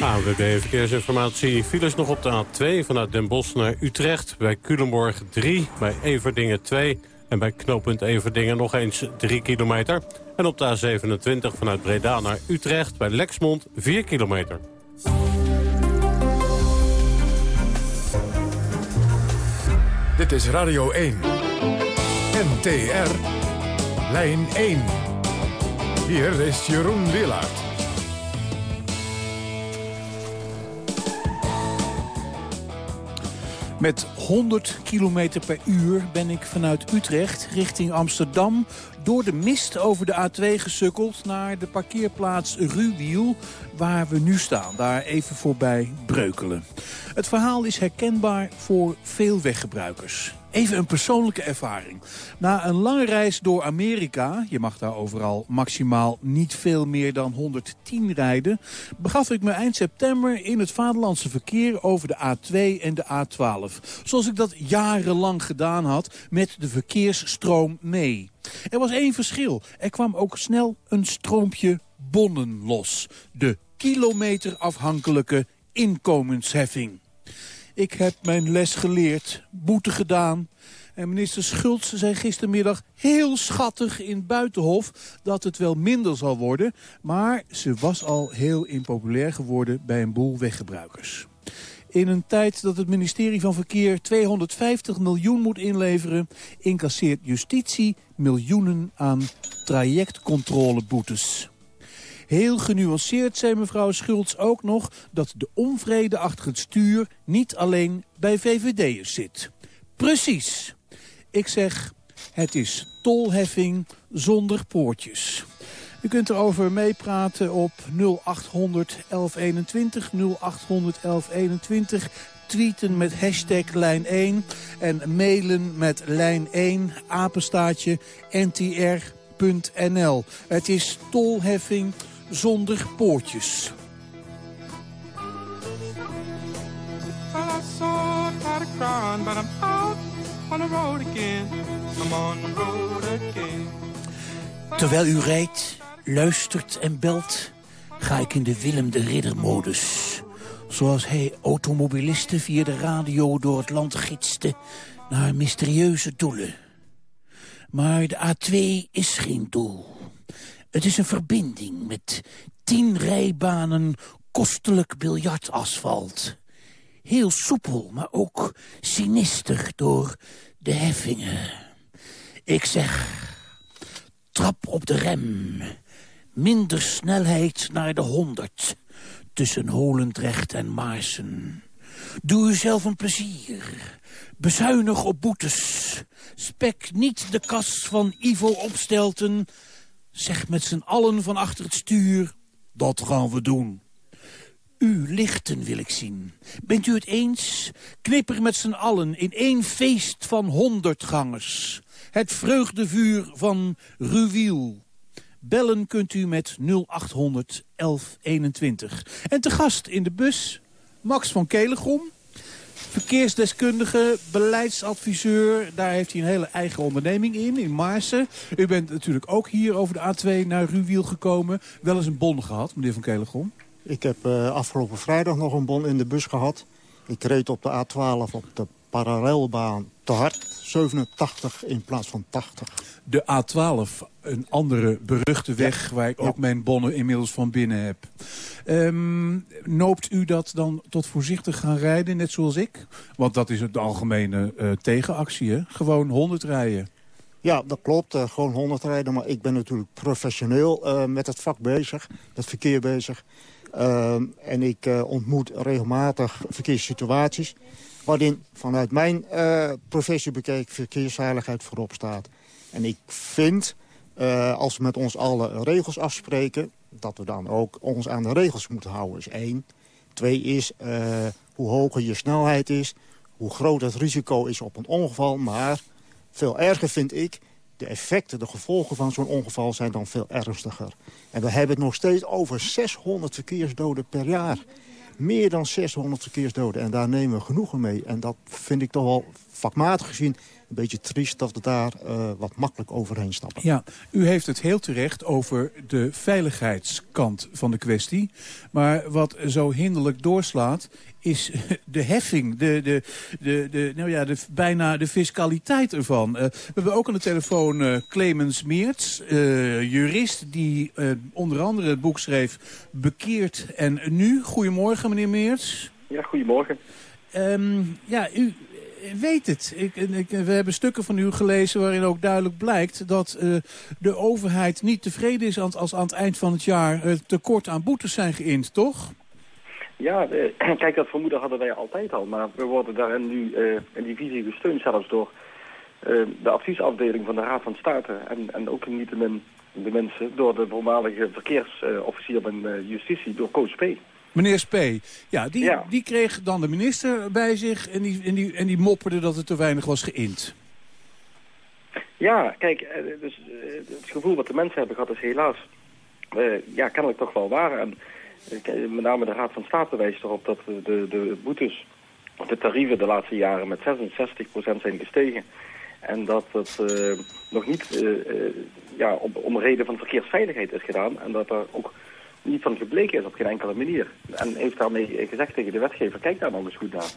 AWB Verkeersinformatie. Files nog op de A2 vanuit Den Bosch naar Utrecht. Bij Culemborg 3, bij Everdingen 2... En bij knooppunt Everdingen nog eens 3 kilometer. En op de A27 vanuit Breda naar Utrecht bij Lexmond 4 kilometer. Dit is Radio 1. NTR. Lijn 1. Hier is Jeroen Willaert. Met 100 km per uur ben ik vanuit Utrecht richting Amsterdam... door de mist over de A2 gesukkeld naar de parkeerplaats Ruwiel... waar we nu staan, daar even voorbij Breukelen. Het verhaal is herkenbaar voor veel weggebruikers. Even een persoonlijke ervaring. Na een lange reis door Amerika, je mag daar overal maximaal niet veel meer dan 110 rijden... begaf ik me eind september in het vaderlandse verkeer over de A2 en de A12. Zoals ik dat jarenlang gedaan had met de verkeersstroom mee. Er was één verschil. Er kwam ook snel een stroompje bonnen los. De kilometerafhankelijke inkomensheffing. Ik heb mijn les geleerd, boete gedaan. En minister Schultz zei gistermiddag heel schattig in Buitenhof... dat het wel minder zal worden. Maar ze was al heel impopulair geworden bij een boel weggebruikers. In een tijd dat het ministerie van Verkeer 250 miljoen moet inleveren... incasseert justitie miljoenen aan trajectcontroleboetes. Heel genuanceerd zei mevrouw Schultz ook nog dat de onvrede achter het stuur niet alleen bij VVD'ers zit. Precies. Ik zeg, het is tolheffing zonder poortjes. U kunt erover meepraten op 0800 1121, 0800 1121 tweeten met hashtag lijn 1 en mailen met lijn 1 apenstaatje ntr.nl. Het is tolheffing zonder poortjes. Terwijl u rijdt, luistert en belt, ga ik in de Willem de Ridder-modus. Zoals hij automobilisten via de radio door het land gidste naar mysterieuze doelen. Maar de A2 is geen doel. Het is een verbinding met Tien rijbanen kostelijk biljartasfalt. Heel soepel, maar ook sinister door de heffingen. Ik zeg, trap op de rem. Minder snelheid naar de honderd. Tussen Holendrecht en Maarsen. Doe uzelf een plezier. Bezuinig op boetes. Spek niet de kas van Ivo Opstelten. Zeg met z'n allen van achter het stuur. Dat gaan we doen. U lichten wil ik zien. Bent u het eens? Knipper met z'n allen in één feest van honderdgangers. Het vreugdevuur van Ruwiel. Bellen kunt u met 0800 1121. En te gast in de bus Max van Kelegom. Verkeersdeskundige, beleidsadviseur. Daar heeft hij een hele eigen onderneming in, in Maarsen. U bent natuurlijk ook hier over de A2 naar Ruwiel gekomen. Wel eens een bon gehad, meneer van Kelegom. Ik heb uh, afgelopen vrijdag nog een bon in de bus gehad. Ik reed op de A12 op de parallelbaan te hard. 87 in plaats van 80. De A12, een andere beruchte weg waar ik ook mijn bonnen inmiddels van binnen heb. Um, noopt u dat dan tot voorzichtig gaan rijden, net zoals ik? Want dat is de algemene uh, tegenactie, hè? Gewoon 100 rijden. Ja, dat klopt. Uh, gewoon 100 rijden. Maar ik ben natuurlijk professioneel uh, met het vak bezig. Met verkeer bezig. Uh, en ik ontmoet regelmatig verkeerssituaties waarin vanuit mijn uh, professie bekeken verkeersveiligheid voorop staat. En ik vind, uh, als we met ons alle regels afspreken... dat we dan ook ons aan de regels moeten houden, is één. Twee is uh, hoe hoger je snelheid is, hoe groot het risico is op een ongeval. Maar veel erger vind ik, de effecten, de gevolgen van zo'n ongeval zijn dan veel ernstiger. En we hebben het nog steeds over 600 verkeersdoden per jaar meer dan 600 verkeersdoden. En daar nemen we genoegen mee. En dat vind ik toch wel vakmatig gezien een beetje triest dat we daar uh, wat makkelijk overheen stappen. Ja, u heeft het heel terecht over de veiligheidskant van de kwestie. Maar wat zo hinderlijk doorslaat is [laughs] de heffing, de, de, de, de, nou ja, de, bijna de fiscaliteit ervan. Uh, we hebben ook aan de telefoon uh, Clemens Meerts, uh, jurist... die onder andere het boek schreef Bekeerd en Nu. Goedemorgen, meneer Meerts. Ja, goedemorgen. Um, ja, u weet het. Ik, ik, we hebben stukken van u gelezen waarin ook duidelijk blijkt... dat uh, de overheid niet tevreden is als, als aan het eind van het jaar... Uh, tekort aan boetes zijn geïnd, toch? Ja, de, [clears throat] kijk, dat vermoeden hadden wij altijd al. Maar we worden daarin nu uh, in die visie gesteund zelfs door de adviesafdeling van de Raad van State. En, en ook niet de, de mensen door de voormalige verkeersofficier van justitie, door Koos P. Meneer Spee, ja, die, ja. die kreeg dan de minister bij zich en die, en, die, en die mopperde dat het te weinig was geïnd. Ja, kijk, dus, het gevoel wat de mensen hebben gehad is helaas uh, ja, kennelijk toch wel waar. En met name de Raad van State wijst erop dat de, de boetes, de tarieven de laatste jaren met 66% zijn gestegen. En dat het uh, nog niet ja, om, om reden van verkeersveiligheid is gedaan. En dat er ook niet van gebleken is op geen enkele manier. En heeft daarmee gezegd tegen de wetgever, kijk daar nog eens goed naar.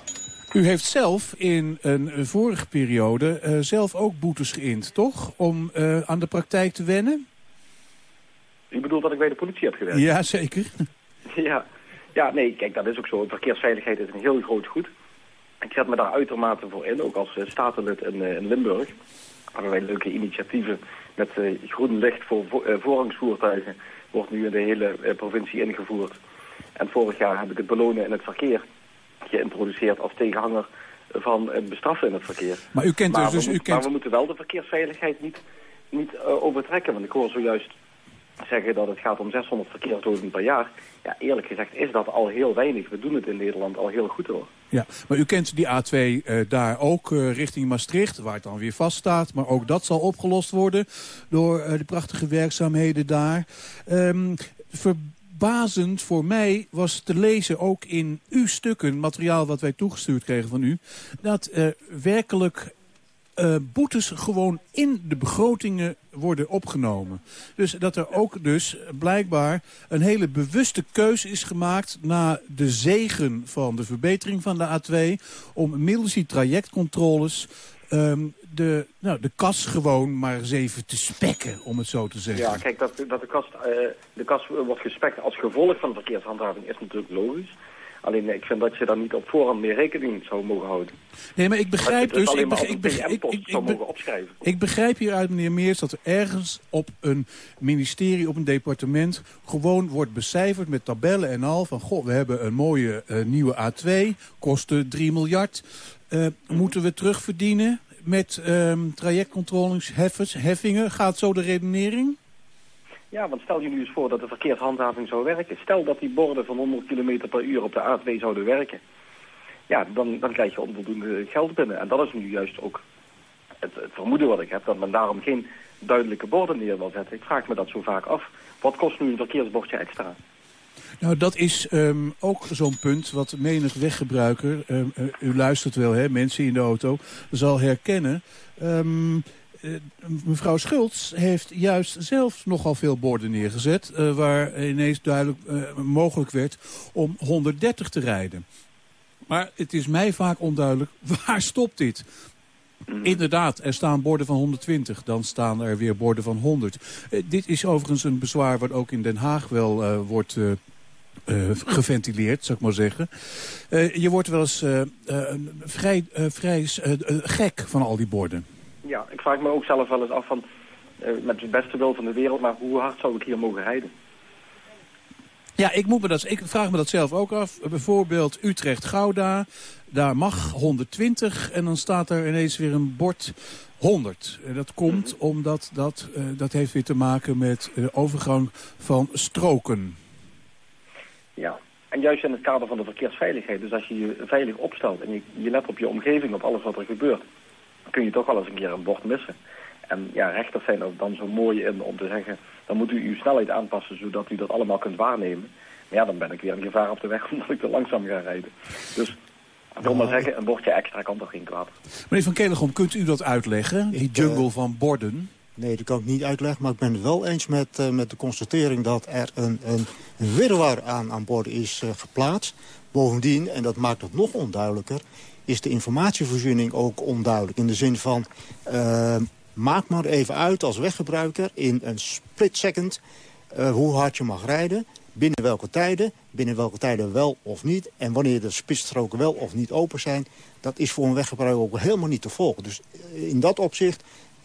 U heeft zelf in een vorige periode zelf ook boetes geïnd, toch? Om aan de praktijk te wennen? U bedoelt dat ik bij de politie heb gewerkt? Ja, zeker. [laughs] ja. ja, nee, kijk, dat is ook zo. Verkeersveiligheid is een heel groot goed. Ik zet me daar uitermate voor in, ook als uh, statenlid in, in Limburg. Hebben wij leuke initiatieven met groen licht voor vo voorrangsvoertuigen wordt nu in de hele provincie ingevoerd. En vorig jaar heb ik het belonen in het verkeer geïntroduceerd als tegenhanger van uh, bestraffen in het verkeer. Maar u kent maar dus... We, u kent... Maar we moeten wel de verkeersveiligheid niet, niet uh, overtrekken. Want ik hoor zojuist zeggen dat het gaat om 600 verkeersdoden per jaar. Ja, eerlijk gezegd is dat al heel weinig. We doen het in Nederland al heel goed hoor. Ja, maar u kent die A2 uh, daar ook uh, richting Maastricht, waar het dan weer vaststaat. Maar ook dat zal opgelost worden door uh, de prachtige werkzaamheden daar. Um, verbazend voor mij was te lezen ook in uw stukken, materiaal wat wij toegestuurd kregen van u, dat werkelijk uh, boetes gewoon in de begrotingen worden opgenomen. Dus dat er ook dus blijkbaar een hele bewuste keuze is gemaakt... na de zegen van de verbetering van de A2... om middels die trajectcontroles ehm, de, nou, de kas gewoon maar eens even te spekken, om het zo te zeggen. Ja, kijk, dat, dat de, kast, eh, de kast wordt gespekt als gevolg van de verkeershandhaving is natuurlijk logisch. Alleen ik vind dat je daar niet op voorhand meer rekening zou mogen houden. Nee, maar ik begrijp dus... Ik, maar beg- op ik, een beg- ik, ik, begrijp hieruit, meneer Meers, dat er ergens op een ministerie, op een departement... gewoon wordt becijferd met tabellen en al van... goh, we hebben een mooie eh, nieuwe A2, kostte 3 miljard. Eh, moeten we terugverdienen met ehm trajectcontroles, heffers, heffingen? Gaat zo de redenering? Ja, want stel je nu eens voor dat de verkeershandhaving zou werken. Stel dat die borden van 100 km per uur op de A2 zouden werken. Ja, dan, dan krijg je onvoldoende geld binnen. En dat is nu juist ook het, vermoeden wat ik heb, dat men daarom geen duidelijke borden neer wil zetten. Ik vraag me dat zo vaak af. Wat kost nu een verkeersbordje extra? Nou, dat is ehm, ook zo'n punt wat menig weggebruiker, ehm, eh, u luistert wel, hè, mensen in de auto, zal herkennen. Ehm, eh, mevrouw Schultz heeft juist zelf nogal veel borden neergezet... eh, waar ineens duidelijk eh, mogelijk werd om 130 te rijden. Maar het is mij vaak onduidelijk, [laughs] waar stopt dit? Inderdaad, er staan borden van 120, dan staan er weer borden van 100. Eh, dit is overigens een bezwaar wat ook in Den Haag wel eh, wordt eh, eh, geventileerd, zou ik maar zeggen. Eh, je wordt wel eens eh, eh, vrij, eh, vrij eh, eh, gek van al die borden. Ja, ik vraag me ook zelf wel eens af van, eh, met de beste wil van de wereld, maar hoe hard zou ik hier mogen rijden? Ja, ik, moet me dat, ik vraag me dat zelf ook af. Bijvoorbeeld Utrecht-Gouda, daar mag 120 en dan staat er ineens weer een bord 100. En dat komt omdat dat, eh, dat heeft weer te maken met de overgang van stroken. Ja, en juist in het kader van de verkeersveiligheid. Dus als je je veilig opstelt en je, je let op je omgeving, op alles wat er gebeurt, kun je toch wel eens een keer een bord missen. En ja, rechters zijn er dan zo mooi in om te zeggen, dan moet u uw snelheid aanpassen zodat u dat allemaal kunt waarnemen. Maar ja, dan ben ik weer een gevaar op de weg [laughs] omdat ik te langzaam ga rijden. Dus ik wil maar zeggen, een bordje extra kan toch geen kwaad. Meneer Van Kelegom, kunt u dat uitleggen? Die jungle van borden? Nee, dat kan ik niet uitleggen, maar ik ben het wel eens met, eh, met de constatering dat er een, een, een wirwar aan, aan borden is eh, geplaatst. Bovendien, en dat maakt het nog onduidelijker, is de informatievoorziening ook onduidelijk. In de zin van, eh, maak maar even uit als weggebruiker in een split second eh, hoe hard je mag rijden. Binnen welke tijden, binnen welke tijden wel of niet. En wanneer de spitsstroken wel of niet open zijn. Dat is voor een weggebruiker ook helemaal niet te volgen. Dus eh, in dat opzicht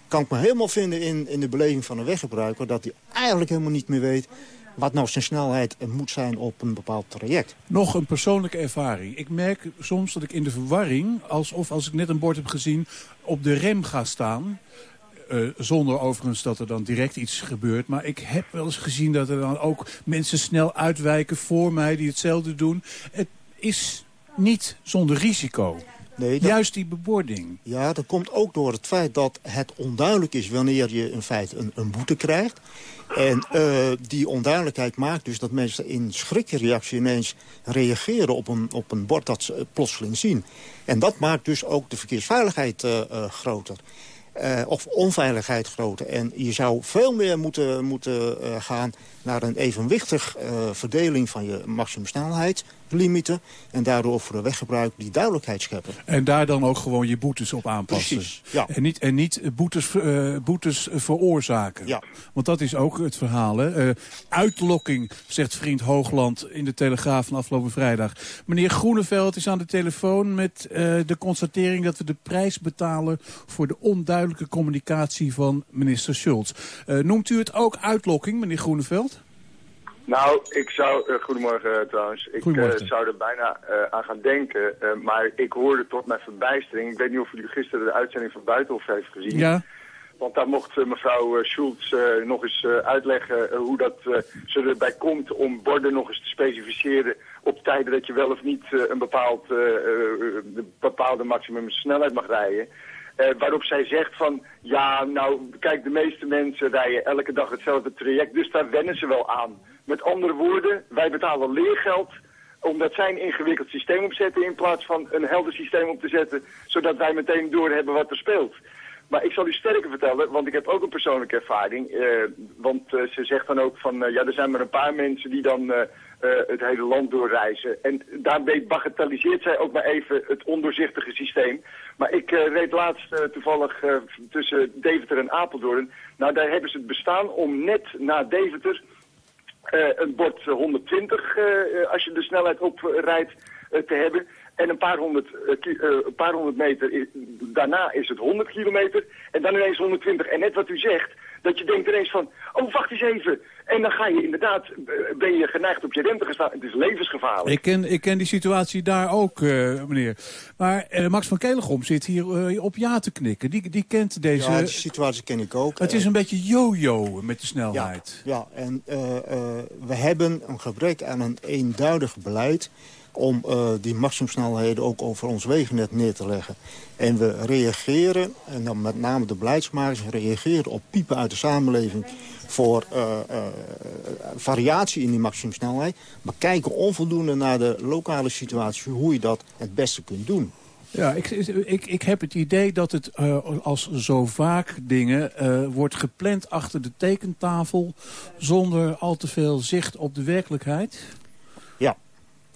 kan ik me helemaal vinden in, in de beleving van een weggebruiker... dat hij eigenlijk helemaal niet meer weet wat nou zijn snelheid moet zijn op een bepaald traject. Nog een persoonlijke ervaring. Ik merk soms dat ik in de verwarring, alsof als ik net een bord heb gezien, op de rem ga staan. Eh, zonder overigens dat er dan direct iets gebeurt. Maar ik heb wel eens gezien dat er dan ook mensen snel uitwijken voor mij die hetzelfde doen. Het is niet zonder risico. Nee, dat- Juist die bebording. Ja, dat komt ook door het feit dat het onduidelijk is wanneer je in feite een, een boete krijgt. En eh, die onduidelijkheid maakt dus dat mensen in schrikreactie ineens reageren op een, op een bord dat ze eh, plotseling zien. En dat maakt dus ook de verkeersveiligheid eh, groter. Of onveiligheid groter. En je zou veel meer moeten, moeten gaan naar een evenwichtig eh, verdeling van je maximumsnelheidslimieten. En daardoor voor de weggebruik die duidelijkheid scheppen. En daar dan ook gewoon je boetes op aanpassen. Precies, ja. En niet, en niet boetes, eh, boetes veroorzaken. Ja. Want dat is ook het verhaal. Hè? Eh, uitlokking, zegt vriend Hoogland in de Telegraaf van afgelopen vrijdag. Meneer Groeneveld is aan de telefoon met de constatering... dat we de prijs betalen voor de onduidelijke communicatie van minister Schultz. Noemt u het ook uitlokking, meneer Groeneveld? Nou, ik zou... eh, goedemorgen eh, trouwens. Ik Goedemorgen. eh, zou er bijna aan gaan denken. maar ik hoorde tot mijn verbijstering... Ik weet niet of u gisteren de uitzending van Buitenhof heeft gezien. Ja. Want daar mocht mevrouw Schultz nog eens uitleggen hoe dat ze erbij komt om borden nog eens te specificeren op tijden dat je wel of niet een bepaald, bepaalde maximum snelheid mag rijden. Waarop zij zegt van, ja, nou, kijk, de meeste mensen rijden elke dag hetzelfde traject, dus daar wennen ze wel aan. Met andere woorden, wij betalen leergeld omdat zij een ingewikkeld systeem opzetten in plaats van een helder systeem op te zetten, zodat wij meteen doorhebben wat er speelt. Maar ik zal u sterker vertellen, want ik heb ook een persoonlijke ervaring. eh, want eh, ze zegt dan ook van, eh, ja, er zijn maar een paar mensen die dan het hele land doorreizen. En daarbij bagatelliseert zij ook maar even het ondoorzichtige systeem. Maar ik reed laatst toevallig tussen Deventer en Apeldoorn. Nou, daar hebben ze het bestaan om net na Deventer een bord 120, eh, eh, als je de snelheid oprijdt, eh, te hebben. En een paar honderd, eh, eh, een paar honderd meter, daarna is het 100 kilometer. En dan ineens 120. En net wat u zegt, dat je denkt ineens van, oh wacht eens even. En dan ga je inderdaad, eh, ben je geneigd op je rem te gaan staan. Het is levensgevaarlijk. Ik ken, ik ken die situatie daar ook, eh, meneer. Maar eh, Max van Kelegom zit hier op ja te knikken. Die, die kent deze... Ja, die situatie ken ik ook. Het is een beetje yo-yo met de snelheid. Ja, en eh, eh, we hebben een gebrek aan een eenduidig beleid om eh, die maximumsnelheden ook over ons wegennet neer te leggen. En we reageren, en dan met name de beleidsmakers, reageren op piepen uit de samenleving voor eh, eh, variatie in die maximumsnelheid. Maar kijken onvoldoende naar de lokale situatie, hoe je dat het beste kunt doen. Ja, ik, ik, ik heb het idee dat het eh, als zo vaak dingen eh, wordt gepland achter de tekentafel... zonder al te veel zicht op de werkelijkheid. Ja,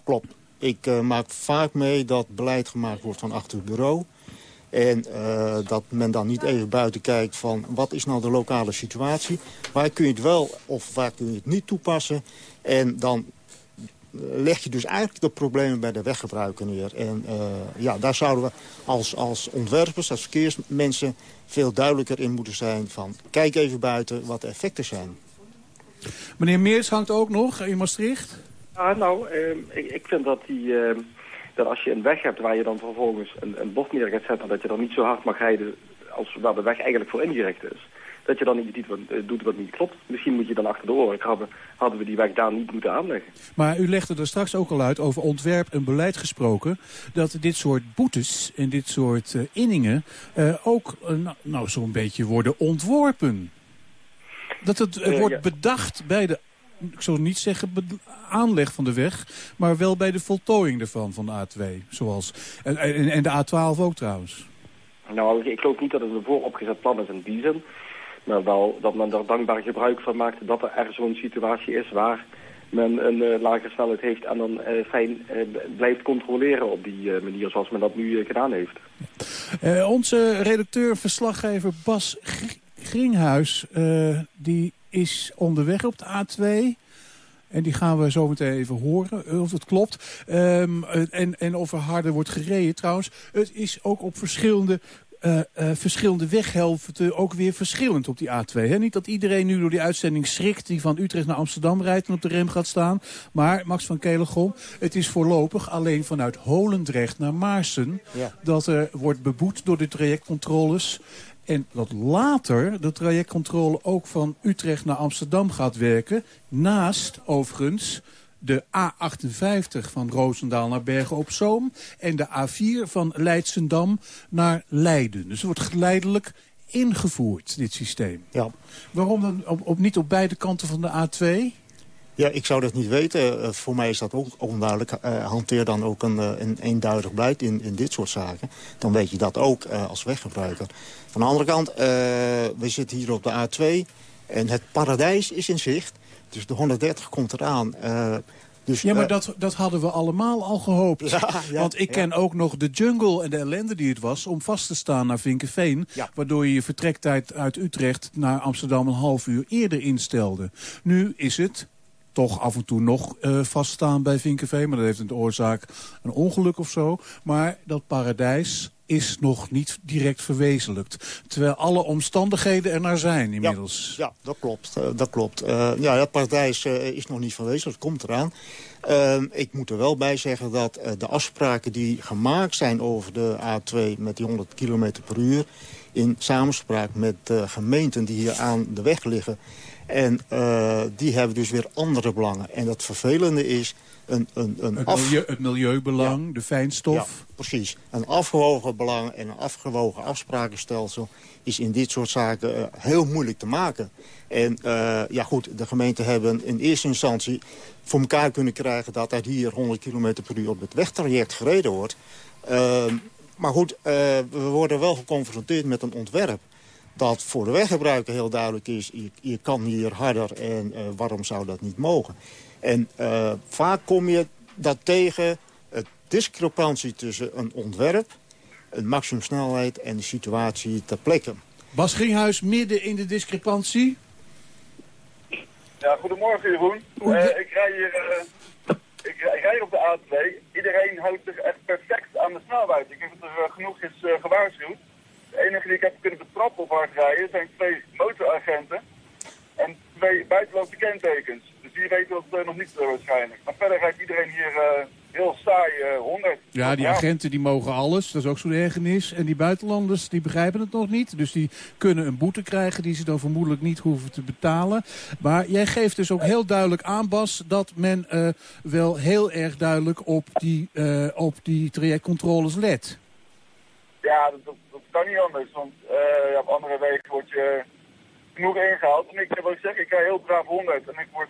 klopt. Ik eh, maak vaak mee dat beleid gemaakt wordt van achter het bureau. En eh, dat men dan niet even buiten kijkt van wat is nou de lokale situatie. Waar kun je het wel of waar kun je het niet toepassen. En dan eh, leg je dus eigenlijk de problemen bij de weggebruiker neer. En eh, ja, daar zouden we als, als ontwerpers, als verkeersmensen... veel duidelijker in moeten zijn van kijk even buiten wat de effecten zijn. Meneer Meers hangt ook nog in Maastricht. Ja, nou, ehm, ik, ik vind dat, die, ehm, dat als je een weg hebt waar je dan vervolgens een, een bord neer gaat zetten... dat je dan niet zo hard mag rijden als waar de weg eigenlijk voor ingericht is. Dat je dan iets doet wat, eh, doet wat niet klopt. Misschien moet je dan achter de oren krabben. Hadden we die weg daar niet moeten aanleggen. Maar u legde er straks ook al uit, over ontwerp en beleid gesproken... dat dit soort boetes en dit soort eh, inningen eh, ook nou, nou, zo'n beetje worden ontworpen. Dat het wordt bedacht bij de, ik zal niet zeggen aanleg van de weg... maar wel bij de voltooiing ervan, van de A2. Zoals, en, en, en de A12 ook trouwens. Nou, ik, geloof niet dat het een vooropgezet plan is in die zin. Maar wel dat men er dankbaar gebruik van maakt dat er er zo'n situatie is waar men een lagere snelheid heeft en dan eh, fijn eh, blijft controleren op die manier zoals men dat nu gedaan heeft. Onze redacteur-verslaggever Bas Gr- Gringhuis... die is onderweg op de A2... En die gaan we zo meteen even horen, eh, of het klopt. Ehm, eh, en, en of er harder wordt gereden trouwens. Het is ook op verschillende, eh, eh, verschillende weghelften ook weer verschillend op die A2. Hè? Niet dat iedereen nu door die uitzending schrikt... die van Utrecht naar Amsterdam rijdt en op de rem gaat staan. Maar, Max van Kelegom, het is voorlopig alleen vanuit Holendrecht naar Maarsen... Ja. dat er wordt beboet door de trajectcontroles... En dat later de trajectcontrole ook van Utrecht naar Amsterdam gaat werken. Naast, overigens, de A58 van Roosendaal naar Bergen op Zoom. En de A4 van Leidsendam naar Leiden. Dus het wordt geleidelijk ingevoerd, dit systeem. Ja. Waarom dan op, op, niet op beide kanten van de A2? Ja, ik zou dat niet weten. Eh, voor mij is dat ook onduidelijk. Eh, hanteer dan ook een, eh, een eenduidig beleid in, in dit soort zaken. Dan weet je dat ook als weggebruiker. Van de andere kant, we zitten hier op de A2 en het paradijs is in zicht. Dus de 130 komt eraan. Dus, Ja, maar dat, dat hadden we allemaal al gehoopt. Ja, ja, Want ik ja. ken ook nog de jungle en de ellende die het was... om vast te staan naar Vinkenveen. Waardoor je je vertrektijd uit Utrecht naar Amsterdam... een half uur eerder instelde. Nu is het toch af en toe nog eh, vaststaan bij Vinkenveen. Maar dat heeft een oorzaak een ongeluk of zo. Maar dat paradijs is nog niet direct verwezenlijkt. Terwijl alle omstandigheden er naar zijn inmiddels. Ja, dat klopt. eh, dat klopt. Eh, ja, dat paradijs is nog niet verwezen, dat komt eraan. Ik moet er wel bij zeggen dat de afspraken die gemaakt zijn over de A2 met die 100 km per uur... in samenspraak met gemeenten die hier aan de weg liggen... en eh, die hebben dus weer andere belangen. En het vervelende is... Een, een, een Het, af- milieu, het milieubelang, de fijnstof. ja, precies. Een afgewogen belang en een afgewogen afsprakenstelsel... is in dit soort zaken eh, heel moeilijk te maken. En eh, ja goed, de gemeenten hebben in eerste instantie voor elkaar kunnen krijgen... dat er hier 100 km per uur op het wegtraject gereden wordt. Ehm, Maar goed, we worden wel geconfronteerd met een ontwerp dat voor de weggebruiker heel duidelijk is... je, je kan hier harder en eh, waarom zou dat niet mogen? En eh, vaak kom je dat tegen, het discrepantie tussen een ontwerp... een maximumsnelheid en de situatie ter plekke. Bas Ginghuis midden in de discrepantie. Ja, goedemorgen Jeroen. Uh, ik, rij hier, uh, ik, ik rij op de A2. Iedereen houdt zich echt perfect aan de snelheid. Ik heb het er uh, genoeg is gewaarschuwd. De enige die ik heb kunnen betrappen op hard rijden zijn twee motoragenten en twee buitenlandse kentekens. Dus die weten dat nog niet waarschijnlijk. Maar verder rijdt iedereen hier heel saai 100. Ja, die agenten die mogen alles. Dat is ook zo'n ergernis. En die buitenlanders die begrijpen het nog niet. Dus die kunnen een boete krijgen die ze dan vermoedelijk niet hoeven te betalen. Maar jij geeft dus ook heel duidelijk aan, Bas... dat men uh, wel heel erg duidelijk op die, uh, op die trajectcontroles let. Ja, dat, kan niet anders. Want uh, ja, op andere wegen word je genoeg ingehaald. En ik wil zeggen, ik rij heel braaf 100 en ik word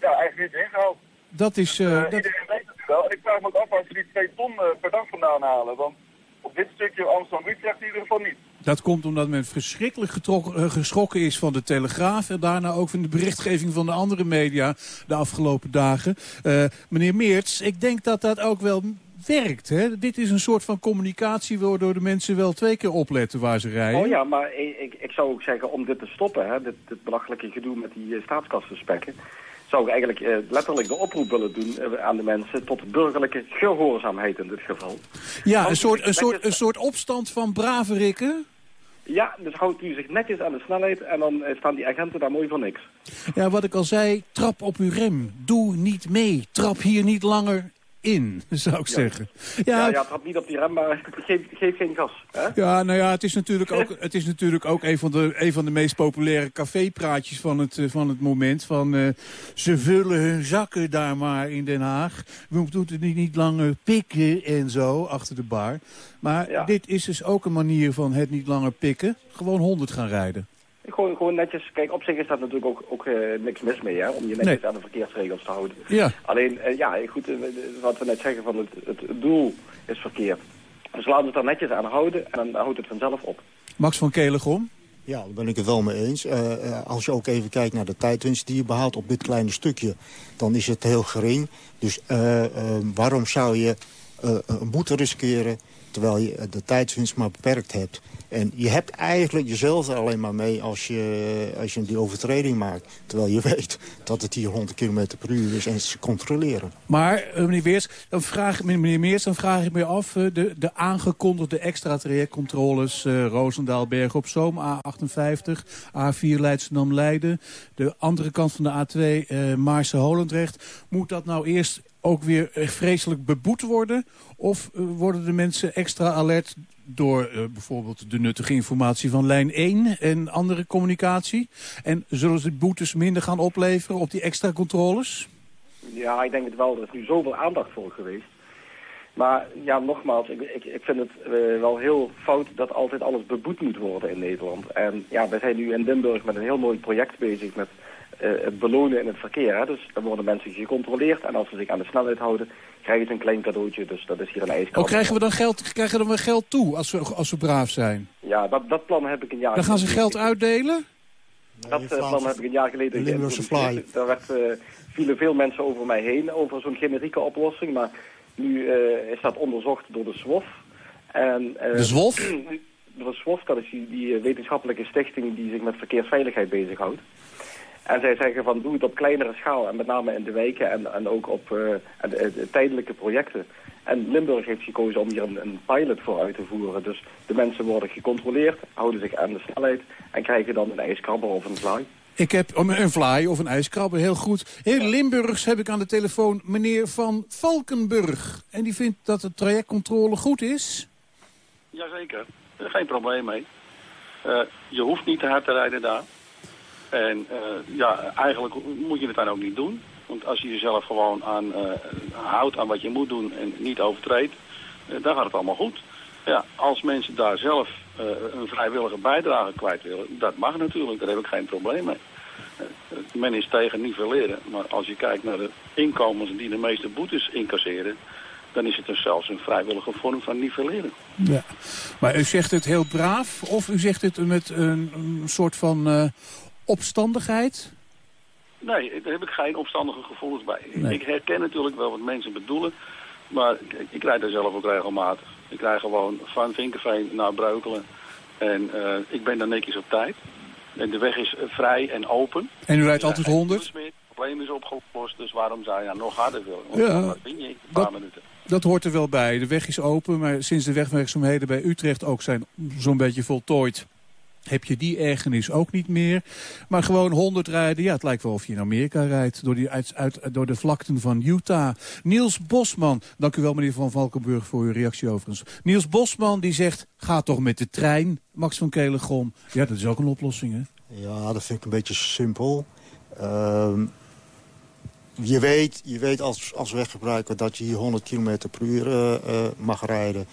ja, eigenlijk niet ingehaald. Dat is... Dus, dat... Iedereen weet het wel. En ik vraag me ook af waar ze die twee ton uh, per dag vandaan halen. Want op dit stukje Amsterdam-Utrecht in ieder geval niet. Dat komt omdat men verschrikkelijk geschrokken is van de Telegraaf... en daarna ook van de berichtgeving van de andere media de afgelopen dagen. Meneer Meerts, ik denk dat dat ook wel werkt. Hè? Dit is een soort van communicatie waardoor de mensen wel twee keer opletten waar ze rijden. Oh ja, maar ik, ik zou ook zeggen om dit te stoppen, hè, dit, dit belachelijke gedoe met die uh, staatskassenspekken zou ik eigenlijk uh, letterlijk de oproep willen doen uh, aan de mensen tot burgerlijke gehoorzaamheid in dit geval. Ja, een soort, een, soort, een soort opstand van brave rikken? Ja, dus houdt u zich netjes aan de snelheid en dan staan die agenten daar mooi voor niks. Ja, wat ik al zei, trap op uw rem. Doe niet mee. Trap hier niet langer in, zou ik ja. zeggen. Ja, ja, ja, trap niet op die rem, maar geef, geef geen gas. Hè? Ja, nou ja, het is natuurlijk ook, [laughs] het is natuurlijk ook een, van de, een van de meest populaire cafépraatjes van het, van het moment. Van, uh, ze vullen hun zakken daar maar in Den Haag. We moeten het niet, niet langer pikken en zo, achter de bar. Maar ja. dit is dus ook een manier van het niet langer pikken. Gewoon 100 gaan rijden. Gewoon, gewoon netjes, kijk, op zich is dat natuurlijk ook, ook uh, niks mis mee, hè, om je netjes nee. aan de verkeersregels te houden. Ja. Alleen, uh, ja, goed, uh, wat we net zeggen van het, het doel is verkeerd. Dus laten we het er netjes aan houden en dan houdt het vanzelf op. Max van Kelegom? Ja, daar ben ik het wel mee eens. Uh, als je ook even kijkt naar de tijdwinst die je behaalt op dit kleine stukje... dan is het heel gering. Dus uh, waarom zou je een boete riskeren terwijl je de tijdswinst maar beperkt hebt. En je hebt eigenlijk jezelf alleen maar mee als je, als je die overtreding maakt. Terwijl je [laughs] weet dat het hier 100 km per uur is en ze controleren. Maar meneer Weers, dan vraag, meneer Meers, dan vraag ik me af... de, de aangekondigde extra trajectcontroles... Uh, Roosendaal, Berg op Zoom, A58, A4 Leidschendam-Leiden... de andere kant van de A2, uh, Maarse-Holendrecht... moet dat nou eerst ook weer vreselijk beboet worden? Of uh, worden de mensen extra alert door uh, bijvoorbeeld de nuttige informatie van lijn 1 en andere communicatie? En zullen ze boetes minder gaan opleveren op die extra controles? Ja, ik denk het wel. Er is nu zoveel aandacht voor geweest. Maar ja, nogmaals, ik, ik, ik vind het wel heel fout dat altijd alles beboet moet worden in Nederland. En ja, wij zijn nu in Limburg met een heel mooi project bezig met het belonen in het verkeer. Hè? Dus dan worden mensen gecontroleerd en als ze zich aan de snelheid houden, krijgen ze een klein cadeautje. Dus dat is hier een ijskast. Oh, krijgen we dan geld, krijgen we dan geld toe als we, als we braaf zijn? Ja, dat, dat plan heb ik een jaar Dan gaan ze geld uitdelen? Dat uh, plan heb ik een jaar geleden geïntroduceerd. Daar werd, uh, vielen veel mensen over mij heen over zo'n generieke oplossing. Maar nu is dat onderzocht door de SWOF. En, de SWOF? [clears throat] De SWOF, dat is die, die wetenschappelijke stichting die zich met verkeersveiligheid bezighoudt. En zij zeggen van doe het op kleinere schaal en met name in de wijken en, en ook op uh, de, de tijdelijke projecten. En Limburg heeft gekozen om hier een, een, pilot voor uit te voeren. Dus de mensen worden gecontroleerd, houden zich aan de snelheid en krijgen dan een ijskrabber of een fly. Ik heb een fly of een ijskrabber, heel goed. Heel Limburgs heb ik aan de telefoon meneer Van Valkenburg. En die vindt dat de trajectcontrole goed is? Jazeker, geen probleem mee. Uh, je hoeft niet te hard te rijden daar. En uh, ja, eigenlijk moet je het dan ook niet doen. Want als je jezelf gewoon aan uh, houdt aan wat je moet doen en niet overtreedt, uh, dan gaat het allemaal goed. Ja, als mensen daar zelf een vrijwillige bijdrage kwijt willen, dat mag natuurlijk, daar heb ik geen probleem mee. men is tegen nivelleren, maar als je kijkt naar de inkomens die de meeste boetes incasseren, dan is het dus zelfs een vrijwillige vorm van nivelleren. Ja. Maar u zegt het heel braaf of u zegt het met een, een soort van opstandigheid? Nee, daar heb ik geen opstandige gevoelens bij. Ik herken natuurlijk wel wat mensen bedoelen, maar ik, ik rijd daar zelf ook regelmatig. Ik rijd gewoon van Vinkerveen naar Breukelen en uh, ik ben dan netjes op tijd. En de weg is vrij en open. En u rijdt altijd 100? Het probleem is opgelost, dus waarom zou je nou nog harder willen? Want ja, dan je een paar dat, minuten. Dat hoort er wel bij. De weg is open, maar sinds de wegwerkzaamheden bij Utrecht ook zijn zo'n beetje voltooid heb je die ergernis ook niet meer. Maar gewoon 100 rijden, ja, het lijkt wel of je in Amerika rijdt... door, die, uit, door de vlakten van Utah. Niels Bosman, dank u wel meneer Van Valkenburg voor uw reactie overigens. Niels Bosman die zegt, ga toch met de trein, Max van Kelegom. Ja, dat is ook een oplossing, hè? Ja, dat vind ik een beetje simpel. Uh, je weet, je weet als, als weggebruiker dat je hier 100 km per uur uh, uh, mag rijden.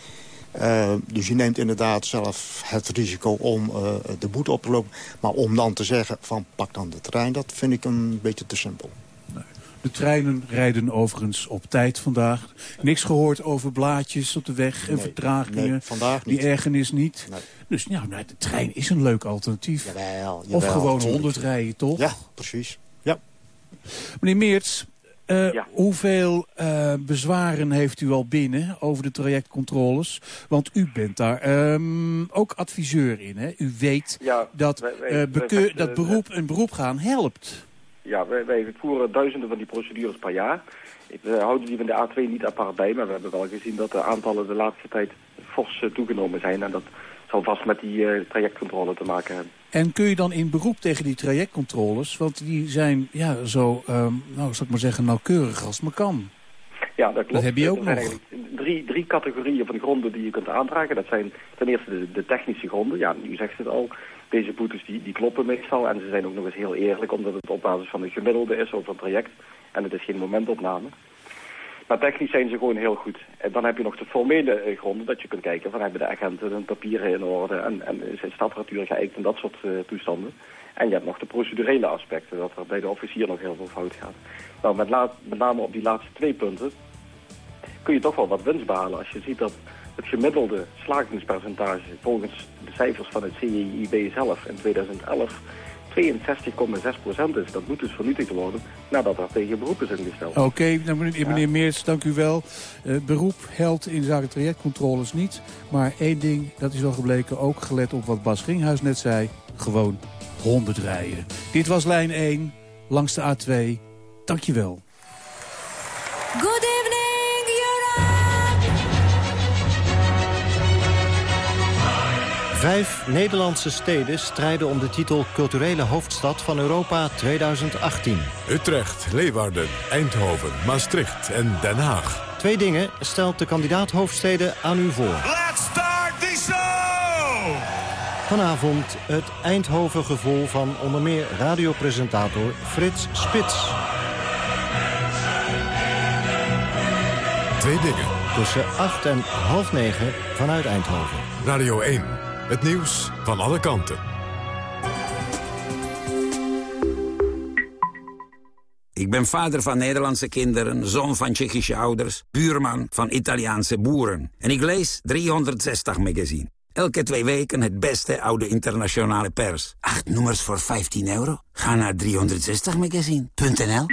Uh, dus je neemt inderdaad zelf het risico om uh, de boete op te lopen. Maar om dan te zeggen van pak dan de trein, dat vind ik een beetje te simpel. Nee. De treinen rijden overigens op tijd vandaag. Niks gehoord over blaadjes op de weg en nee, vertragingen. Nee, vandaag niet. Die ergernis niet. Dus ja, nou, de trein is een leuk alternatief. Jawel, jawel, of gewoon tuurlijk. 100 rijden, toch? Ja, precies. Ja. Meneer Meerts, uh, ja. hoeveel uh, bezwaren heeft u al binnen over de trajectcontroles? Want u bent daar um, ook adviseur in. Hè? U weet ja, dat, wij, wij, wij, dat beroep, een beroep gaan helpt. Ja, wij, wij voeren duizenden van die procedures per jaar. We houden die van de A2 niet apart bij, maar we hebben wel gezien dat de aantallen de laatste tijd fors toegenomen zijn. En dat zal vast met die uh, trajectcontrole te maken hebben. En kun je dan in beroep tegen die trajectcontroles? Want die zijn ja, zo, um, nou, zal ik maar zeggen, nauwkeurig als maar kan. Ja, dat klopt. Dat heb je ook er nog. drie, drie categorieën van gronden die je kunt aandragen. Dat zijn ten eerste de, de technische gronden. Ja, u zegt het al. Deze boetes die, die kloppen meestal. En ze zijn ook nog eens heel eerlijk, omdat het op basis van een gemiddelde is over een traject. En het is geen momentopname. Maar technisch zijn ze gewoon heel goed. En dan heb je nog de formele uh, gronden dat je kunt kijken van hebben de agenten hun papieren in orde en, en is de stapapparatuur geëikt en dat soort uh, toestanden. En je hebt nog de procedurele aspecten, dat er bij de officier nog heel veel fout gaat. Nou, met, laat, met name op die laatste twee punten kun je toch wel wat winst behalen als je ziet dat het gemiddelde slagingspercentage volgens de cijfers van het CIIB zelf in 2011 62,6 is. Dat moet dus vernietigd worden nadat er tegen beroep is ingesteld. Oké, okay, nou, meneer, meneer ja. Meers, dank u wel. Uh, beroep helpt in zaken trajectcontroles niet. Maar één ding, dat is wel gebleken, ook gelet op wat Bas Gringhuis net zei. Gewoon 100 rijden. Dit was lijn 1, langs de A2. Dank je wel. Good Vijf Nederlandse steden strijden om de titel culturele hoofdstad van Europa 2018. Utrecht, Leeuwarden, Eindhoven, Maastricht en Den Haag. Twee dingen stelt de kandidaat hoofdsteden aan u voor. Let's start the show! Vanavond het Eindhoven gevoel van onder meer radiopresentator Frits Spits. Twee dingen. Tussen 8 en half negen vanuit Eindhoven. Radio 1. Het nieuws van alle kanten. Ik ben vader van Nederlandse kinderen, zoon van Tsjechische ouders... buurman van Italiaanse boeren. En ik lees 360 magazine. Elke twee weken het beste oude internationale pers. Acht nummers voor 15 euro? Ga naar 360magazine.nl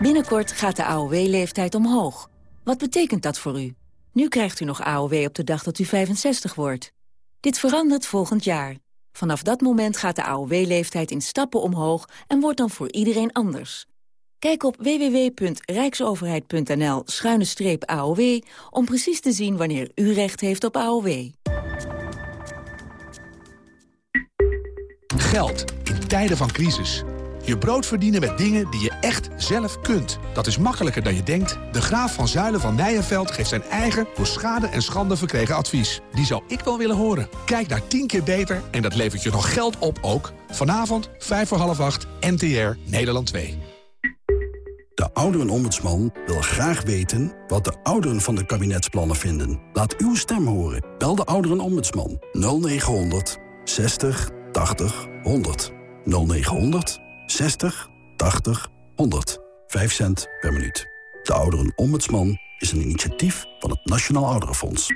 Binnenkort gaat de AOW-leeftijd omhoog. Wat betekent dat voor u? Nu krijgt u nog AOW op de dag dat u 65 wordt. Dit verandert volgend jaar. Vanaf dat moment gaat de AOW-leeftijd in stappen omhoog en wordt dan voor iedereen anders. Kijk op www.rijksoverheid.nl-aow om precies te zien wanneer u recht heeft op AOW. Geld in tijden van crisis. Je brood verdienen met dingen die je echt zelf kunt. Dat is makkelijker dan je denkt. De Graaf van Zuilen van Nijenveld geeft zijn eigen... voor schade en schande verkregen advies. Die zou ik wel willen horen. Kijk naar 10 keer beter en dat levert je nog geld op ook. Vanavond, 5 voor half 8, NTR, Nederland 2. De ouderenombudsman wil graag weten wat de ouderen van de kabinetsplannen vinden. Laat uw stem horen. Bel de ouderenombudsman 0900 60 80 100. 0900 60 80 100. 5 cent per minuut. De ouderenombudsman.nl is een initiatief van het Nationaal Ouderenfonds.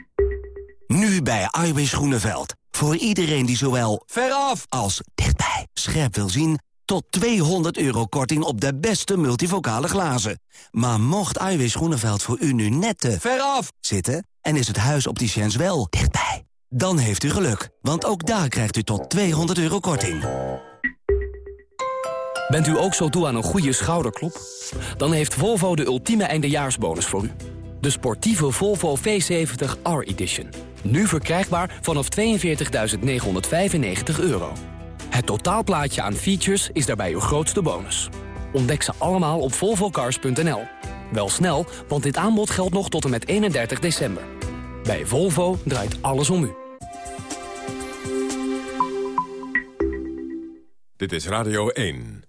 Nu bij Iwis Groeneveld. Voor iedereen die zowel veraf als dichtbij scherp wil zien... tot 200 euro korting op de beste multivocale glazen. Maar mocht Iwis Groeneveld voor u nu net te veraf zitten... en is het huis opticiens wel dichtbij... dan heeft u geluk, want ook daar krijgt u tot 200 euro korting. Bent u ook zo toe aan een goede schouderklop? Dan heeft Volvo de ultieme eindejaarsbonus voor u. De sportieve Volvo V70 R-Edition. Nu verkrijgbaar vanaf 42.995 euro. Het totaalplaatje aan features is daarbij uw grootste bonus. Ontdek ze allemaal op volvocars.nl. Wel snel, want dit aanbod geldt nog tot en met 31 december. Bij Volvo draait alles om u. Dit is Radio 1.